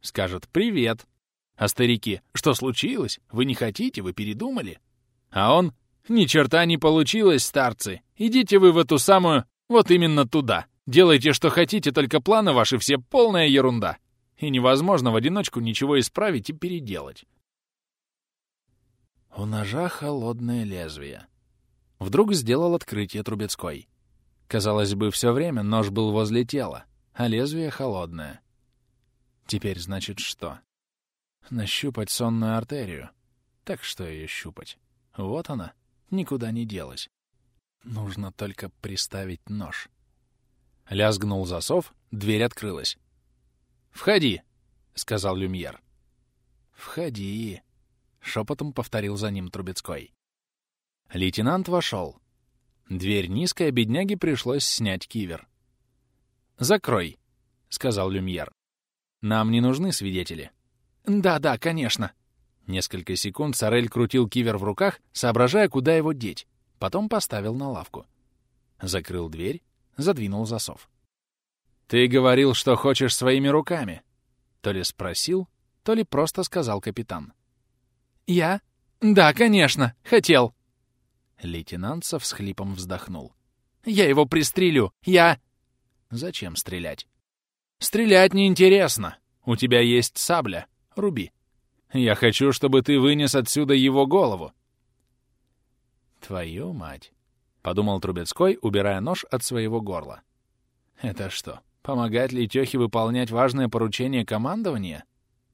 Скажет «Привет». А старики «Что случилось? Вы не хотите? Вы передумали?» А он «Ни черта не получилось, старцы. Идите вы в эту самую... Вот именно туда». Делайте, что хотите, только планы ваши все полная ерунда. И невозможно в одиночку ничего исправить и переделать. У ножа холодное лезвие. Вдруг сделал открытие Трубецкой. Казалось бы, все время нож был возле тела, а лезвие холодное. Теперь, значит, что? Нащупать сонную артерию. Так что ее щупать? Вот она, никуда не делась. Нужно только приставить нож. Лязгнул засов, дверь открылась. «Входи!» — сказал Люмьер. «Входи!» — шепотом повторил за ним Трубецкой. Лейтенант вошел. Дверь низкая, бедняге пришлось снять кивер. «Закрой», — сказал Люмьер. «Нам не нужны свидетели». «Да-да, конечно». Несколько секунд Сорель крутил кивер в руках, соображая, куда его деть. Потом поставил на лавку. Закрыл дверь, задвинул засов. «Ты говорил, что хочешь своими руками», — то ли спросил, то ли просто сказал капитан. «Я? Да, конечно, хотел». Лейтенант со всхлипом вздохнул. «Я его пристрелю! Я...» «Зачем стрелять?» «Стрелять неинтересно. У тебя есть сабля. Руби. Я хочу, чтобы ты вынес отсюда его голову». «Твою мать!» — подумал Трубецкой, убирая нож от своего горла. «Это что, помогать Летёхе выполнять важное поручение командования?»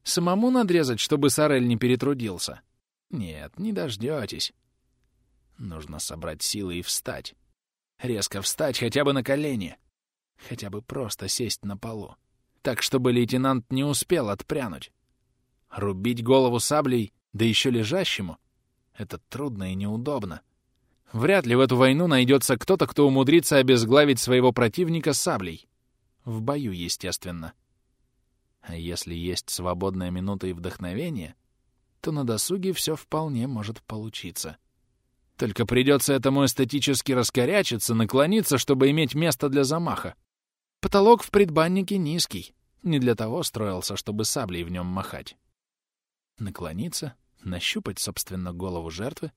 Самому надрезать, чтобы Сорель не перетрудился? Нет, не дождётесь. Нужно собрать силы и встать. Резко встать хотя бы на колени. Хотя бы просто сесть на полу. Так, чтобы лейтенант не успел отпрянуть. Рубить голову саблей, да ещё лежащему — это трудно и неудобно. Вряд ли в эту войну найдется кто-то, кто умудрится обезглавить своего противника саблей. В бою, естественно. А если есть свободная минута и вдохновение, то на досуге все вполне может получиться. Только придется этому эстетически раскорячиться, наклониться, чтобы иметь место для замаха. Потолок в предбаннике низкий. Не для того строился, чтобы саблей в нем махать. Наклониться, нащупать, собственно, голову жертвы,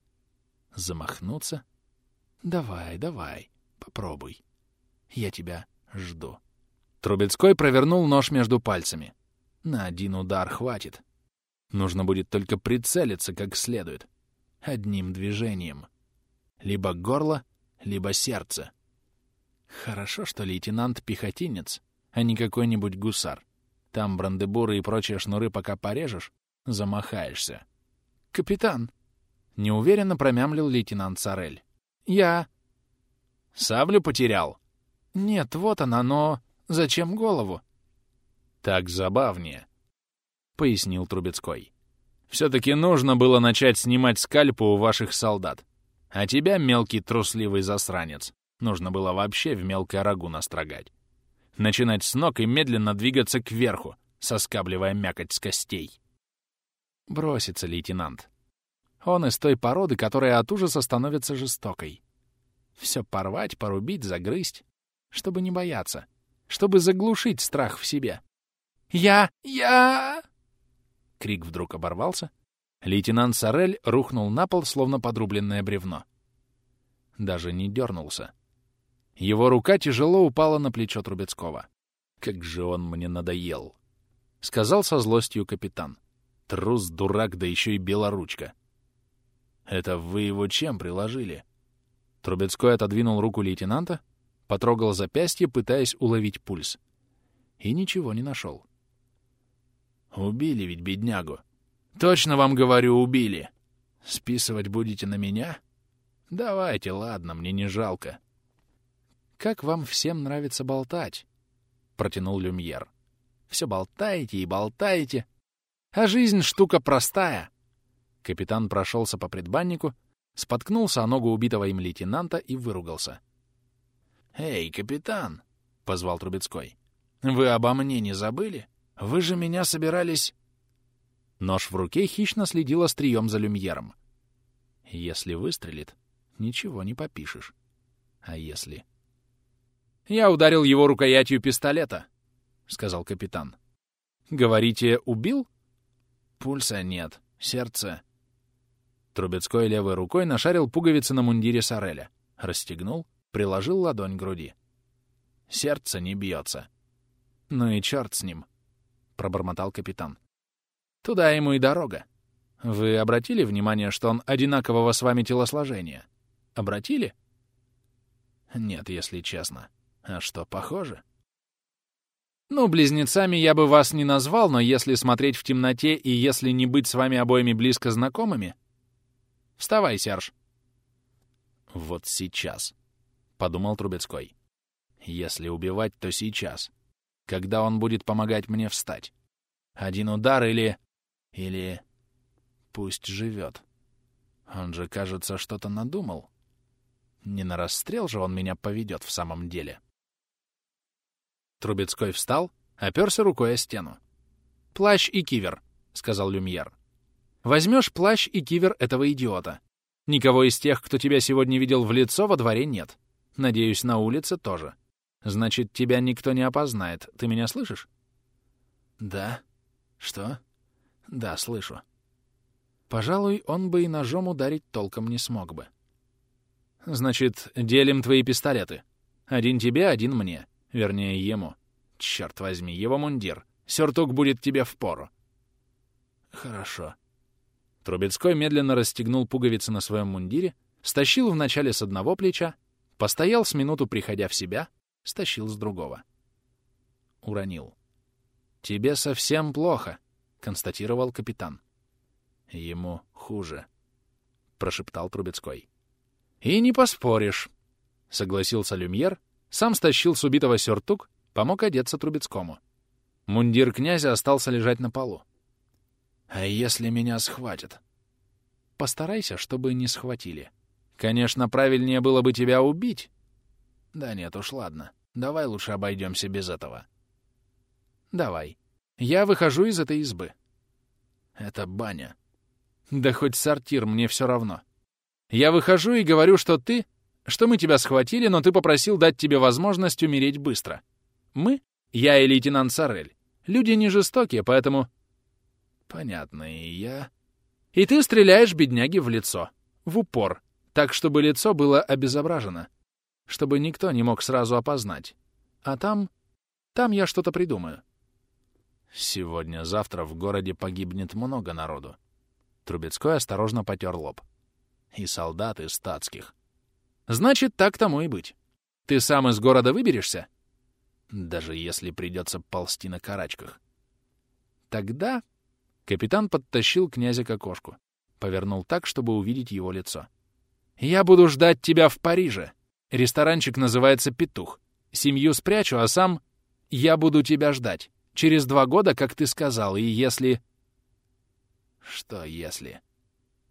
замахнуться. Давай, давай, попробуй. Я тебя жду. Трубецкой провернул нож между пальцами. На один удар хватит. Нужно будет только прицелиться как следует. Одним движением. Либо горло, либо сердце. Хорошо, что лейтенант пехотинец, а не какой-нибудь гусар. Там брандебуры и прочие шнуры пока порежешь, замахаешься. «Капитан!» — неуверенно промямлил лейтенант Сорель. «Я...» «Саблю потерял?» «Нет, вот она, но...» Зачем голову? Так забавнее, — пояснил Трубецкой. Все-таки нужно было начать снимать скальпы у ваших солдат. А тебя, мелкий трусливый засранец, нужно было вообще в мелкое рагу настрогать. Начинать с ног и медленно двигаться кверху, соскабливая мякоть с костей. Бросится лейтенант. Он из той породы, которая от ужаса становится жестокой. Все порвать, порубить, загрызть, чтобы не бояться чтобы заглушить страх в себе. «Я... я...» Крик вдруг оборвался. Лейтенант Сорель рухнул на пол, словно подрубленное бревно. Даже не дернулся. Его рука тяжело упала на плечо Трубецкого. «Как же он мне надоел!» — сказал со злостью капитан. «Трус, дурак, да еще и белоручка!» «Это вы его чем приложили?» Трубецкой отодвинул руку лейтенанта, Потрогал запястье, пытаясь уловить пульс. И ничего не нашел. «Убили ведь беднягу!» «Точно вам говорю, убили!» «Списывать будете на меня?» «Давайте, ладно, мне не жалко». «Как вам всем нравится болтать?» — протянул Люмьер. «Все болтаете и болтаете. А жизнь штука простая». Капитан прошелся по предбаннику, споткнулся о ногу убитого им лейтенанта и выругался. «Эй, капитан!» — позвал Трубецкой. «Вы обо мне не забыли? Вы же меня собирались...» Нож в руке хищно следил острием за люмьером. Если выстрелит, ничего не попишешь. А если... «Я ударил его рукоятью пистолета», — сказал капитан. «Говорите, убил?» «Пульса нет. Сердце...» Трубецкой левой рукой нашарил пуговицы на мундире Сореля, расстегнул, приложил ладонь к груди. Сердце не бьется. «Ну и черт с ним», — пробормотал капитан. «Туда ему и дорога. Вы обратили внимание, что он одинакового с вами телосложения? Обратили?» «Нет, если честно. А что, похоже?» «Ну, близнецами я бы вас не назвал, но если смотреть в темноте и если не быть с вами обоими близко знакомыми...» «Вставай, Серж». «Вот сейчас», — подумал Трубецкой. «Если убивать, то сейчас. Когда он будет помогать мне встать? Один удар или... или... Пусть живет. Он же, кажется, что-то надумал. Не на расстрел же он меня поведет в самом деле. Трубецкой встал, оперся рукой о стену. «Плащ и кивер», — сказал Люмьер. «Возьмешь плащ и кивер этого идиота. Никого из тех, кто тебя сегодня видел в лицо, во дворе нет. Надеюсь, на улице тоже. Значит, тебя никто не опознает. Ты меня слышишь?» «Да. Что?» «Да, слышу». Пожалуй, он бы и ножом ударить толком не смог бы. «Значит, делим твои пистолеты. Один тебе, один мне. Вернее, ему. Черт возьми, его мундир. Сюртук будет тебе впору». «Хорошо». Трубецкой медленно расстегнул пуговицы на своем мундире, стащил вначале с одного плеча, постоял с минуту, приходя в себя, стащил с другого. Уронил. «Тебе совсем плохо», — констатировал капитан. «Ему хуже», — прошептал Трубецкой. «И не поспоришь», — согласился Люмьер, сам стащил с убитого сюртук, помог одеться Трубецкому. Мундир князя остался лежать на полу. «А если меня схватят?» «Постарайся, чтобы не схватили. Конечно, правильнее было бы тебя убить». «Да нет уж, ладно. Давай лучше обойдемся без этого». «Давай. Я выхожу из этой избы». «Это баня». «Да хоть сортир, мне все равно. Я выхожу и говорю, что ты, что мы тебя схватили, но ты попросил дать тебе возможность умереть быстро. Мы, я и лейтенант Сорель, люди не жестокие, поэтому... Понятно, и я... И ты стреляешь бедняге в лицо, в упор, так, чтобы лицо было обезображено, чтобы никто не мог сразу опознать. А там... там я что-то придумаю. Сегодня-завтра в городе погибнет много народу. Трубецкой осторожно потер лоб. — и солдат из статских. Значит, так тому и быть. Ты сам из города выберешься? Даже если придется ползти на карачках. Тогда капитан подтащил князя к окошку, повернул так, чтобы увидеть его лицо. «Я буду ждать тебя в Париже. Ресторанчик называется «Петух». Семью спрячу, а сам я буду тебя ждать. Через два года, как ты сказал, и если...» «Что если?»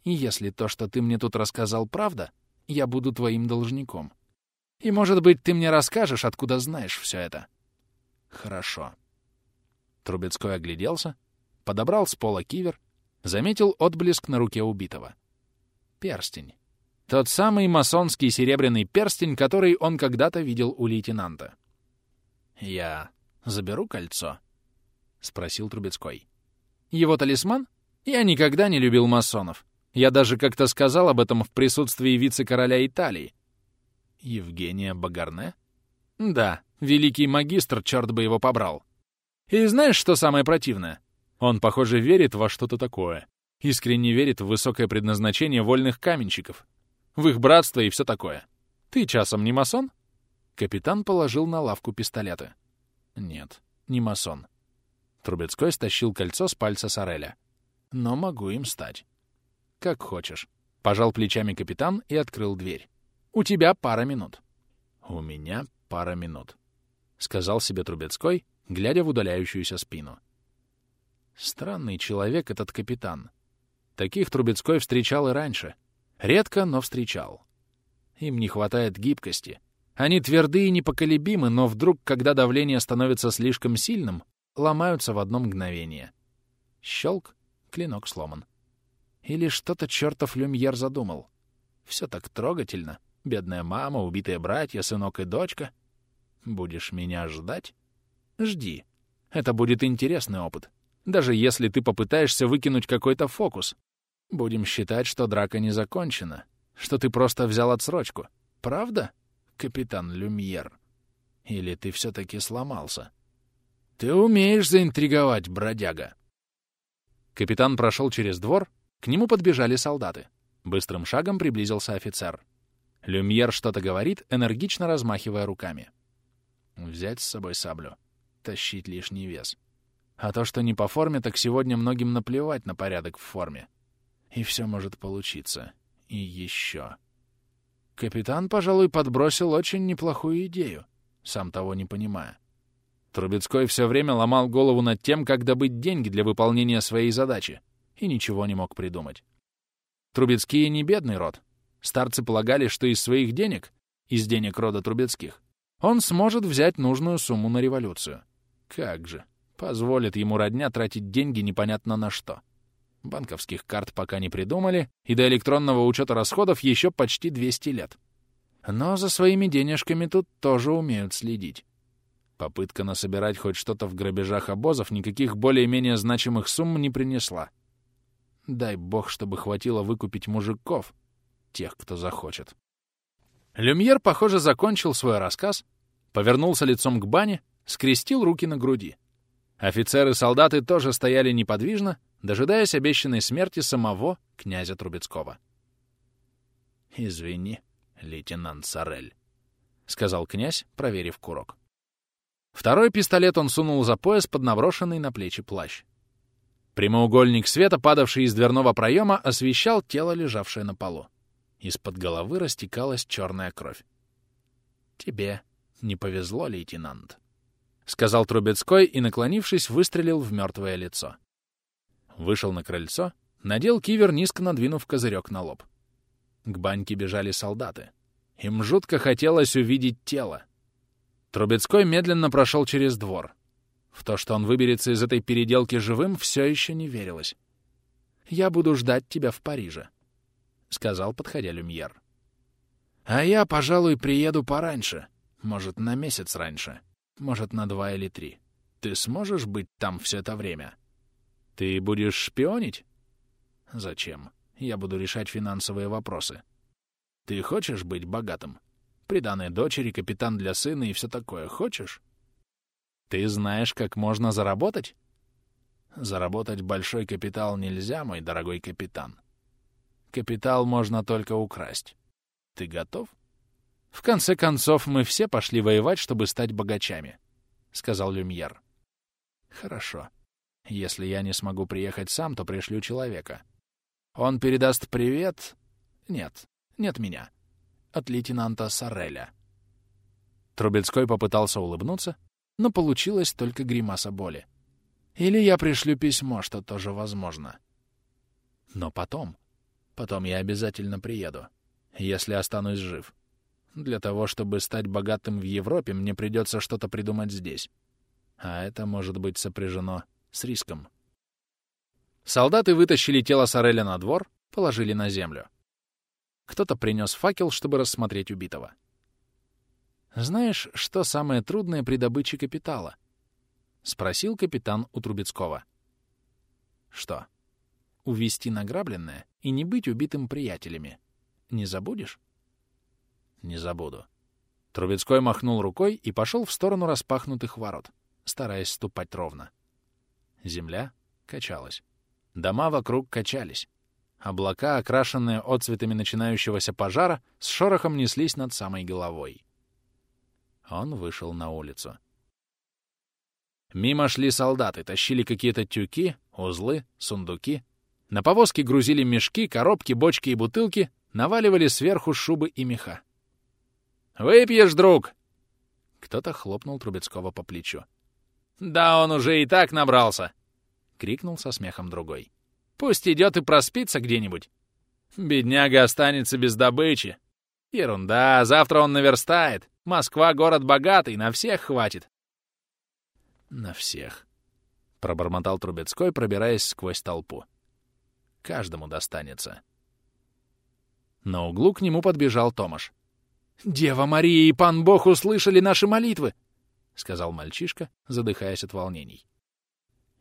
И если то, что ты мне тут рассказал, правда, я буду твоим должником. И, может быть, ты мне расскажешь, откуда знаешь все это. Хорошо. Трубецкой огляделся, подобрал с пола кивер, заметил отблеск на руке убитого. Перстень. Тот самый масонский серебряный перстень, который он когда-то видел у лейтенанта. «Я заберу кольцо?» — спросил Трубецкой. «Его талисман? Я никогда не любил масонов. Я даже как-то сказал об этом в присутствии вице-короля Италии. Евгения Багарне? Да, великий магистр, черт бы его побрал. И знаешь, что самое противное? Он, похоже, верит во что-то такое. Искренне верит в высокое предназначение вольных каменщиков, в их братство и все такое. Ты часом не масон? Капитан положил на лавку пистолеты. Нет, не масон. Трубецкой стащил кольцо с пальца Сореля. Но могу им стать. «Как хочешь». Пожал плечами капитан и открыл дверь. «У тебя пара минут». «У меня пара минут», — сказал себе Трубецкой, глядя в удаляющуюся спину. Странный человек этот капитан. Таких Трубецкой встречал и раньше. Редко, но встречал. Им не хватает гибкости. Они тверды и непоколебимы, но вдруг, когда давление становится слишком сильным, ломаются в одно мгновение. Щелк, клинок сломан. Или что-то чертов Люмьер задумал. Все так трогательно. Бедная мама, убитые братья, сынок и дочка. Будешь меня ждать? Жди. Это будет интересный опыт. Даже если ты попытаешься выкинуть какой-то фокус. Будем считать, что драка не закончена, что ты просто взял отсрочку. Правда, капитан Люмьер? Или ты все-таки сломался? Ты умеешь заинтриговать, бродяга. Капитан прошел через двор, к нему подбежали солдаты. Быстрым шагом приблизился офицер. Люмьер что-то говорит, энергично размахивая руками. Взять с собой саблю. Тащить лишний вес. А то, что не по форме, так сегодня многим наплевать на порядок в форме. И все может получиться. И еще. Капитан, пожалуй, подбросил очень неплохую идею, сам того не понимая. Трубецкой все время ломал голову над тем, как добыть деньги для выполнения своей задачи — и ничего не мог придумать. Трубецкие не бедный род. Старцы полагали, что из своих денег, из денег рода Трубецких, он сможет взять нужную сумму на революцию. Как же, позволит ему родня тратить деньги непонятно на что. Банковских карт пока не придумали, и до электронного учета расходов еще почти 200 лет. Но за своими денежками тут тоже умеют следить. Попытка насобирать хоть что-то в грабежах обозов никаких более-менее значимых сумм не принесла. Дай бог, чтобы хватило выкупить мужиков, тех, кто захочет. Люмьер, похоже, закончил свой рассказ, повернулся лицом к бане, скрестил руки на груди. Офицеры-солдаты тоже стояли неподвижно, дожидаясь обещанной смерти самого князя Трубецкого. «Извини, лейтенант Сорель», — сказал князь, проверив курок. Второй пистолет он сунул за пояс под наброшенный на плечи плащ. Прямоугольник света, падавший из дверного проема, освещал тело, лежавшее на полу. Из-под головы растекалась черная кровь. «Тебе не повезло, лейтенант», — сказал Трубецкой и, наклонившись, выстрелил в мертвое лицо. Вышел на крыльцо, надел кивер, низко надвинув козырек на лоб. К баньке бежали солдаты. Им жутко хотелось увидеть тело. Трубецкой медленно прошел через двор. В то, что он выберется из этой переделки живым, все еще не верилось. «Я буду ждать тебя в Париже», — сказал, подходя Люмьер. «А я, пожалуй, приеду пораньше. Может, на месяц раньше. Может, на два или три. Ты сможешь быть там все это время?» «Ты будешь шпионить?» «Зачем? Я буду решать финансовые вопросы. Ты хочешь быть богатым?» Приданные дочери, капитан для сына и все такое. Хочешь? Ты знаешь, как можно заработать? Заработать большой капитал нельзя, мой дорогой капитан. Капитал можно только украсть. Ты готов? В конце концов, мы все пошли воевать, чтобы стать богачами, — сказал Люмьер. Хорошо. Если я не смогу приехать сам, то пришлю человека. Он передаст привет... Нет, нет меня от лейтенанта Сареля. Трубецкой попытался улыбнуться, но получилось только гримаса боли. Или я пришлю письмо, что тоже возможно. Но потом, потом я обязательно приеду, если останусь жив. Для того, чтобы стать богатым в Европе, мне придется что-то придумать здесь. А это может быть сопряжено с риском. Солдаты вытащили тело Сареля на двор, положили на землю. Кто-то принес факел, чтобы рассмотреть убитого. «Знаешь, что самое трудное при добыче капитала?» — спросил капитан у Трубецкого. «Что? Увести награбленное и не быть убитым приятелями. Не забудешь?» «Не забуду». Трубецкой махнул рукой и пошел в сторону распахнутых ворот, стараясь ступать ровно. Земля качалась. Дома вокруг качались. Облака, окрашенные отцветами начинающегося пожара, с шорохом неслись над самой головой. Он вышел на улицу. Мимо шли солдаты, тащили какие-то тюки, узлы, сундуки. На повозки грузили мешки, коробки, бочки и бутылки, наваливали сверху шубы и меха. «Выпьешь, друг!» Кто-то хлопнул Трубецкого по плечу. «Да он уже и так набрался!» — крикнул со смехом другой. Пусть идет и проспится где-нибудь. Бедняга останется без добычи. Ерунда, завтра он наверстает. Москва — город богатый, на всех хватит. На всех. Пробормотал Трубецкой, пробираясь сквозь толпу. Каждому достанется. На углу к нему подбежал Томаш. «Дева Мария и Пан Бог услышали наши молитвы!» — сказал мальчишка, задыхаясь от волнений.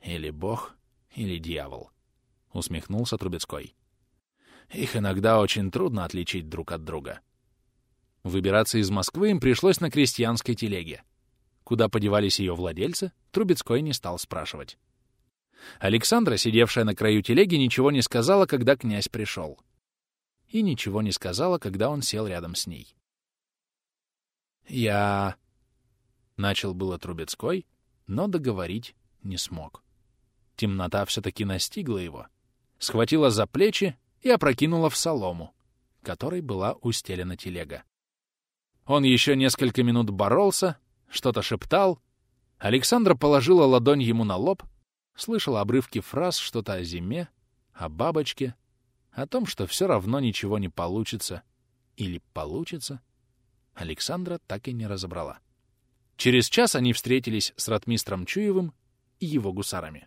«Или Бог, или дьявол», — усмехнулся Трубецкой. «Их иногда очень трудно отличить друг от друга». Выбираться из Москвы им пришлось на крестьянской телеге. Куда подевались ее владельцы, Трубецкой не стал спрашивать. Александра, сидевшая на краю телеги, ничего не сказала, когда князь пришел. И ничего не сказала, когда он сел рядом с ней. «Я...» — начал было Трубецкой, но договорить не смог. Темнота все-таки настигла его, схватила за плечи и опрокинула в солому, которой была устелена телега. Он еще несколько минут боролся, что-то шептал. Александра положила ладонь ему на лоб, слышала обрывки фраз, что-то о зиме, о бабочке, о том, что все равно ничего не получится, Или получится? Александра так и не разобрала. Через час они встретились с ратмистром Чуевым и его гусарами.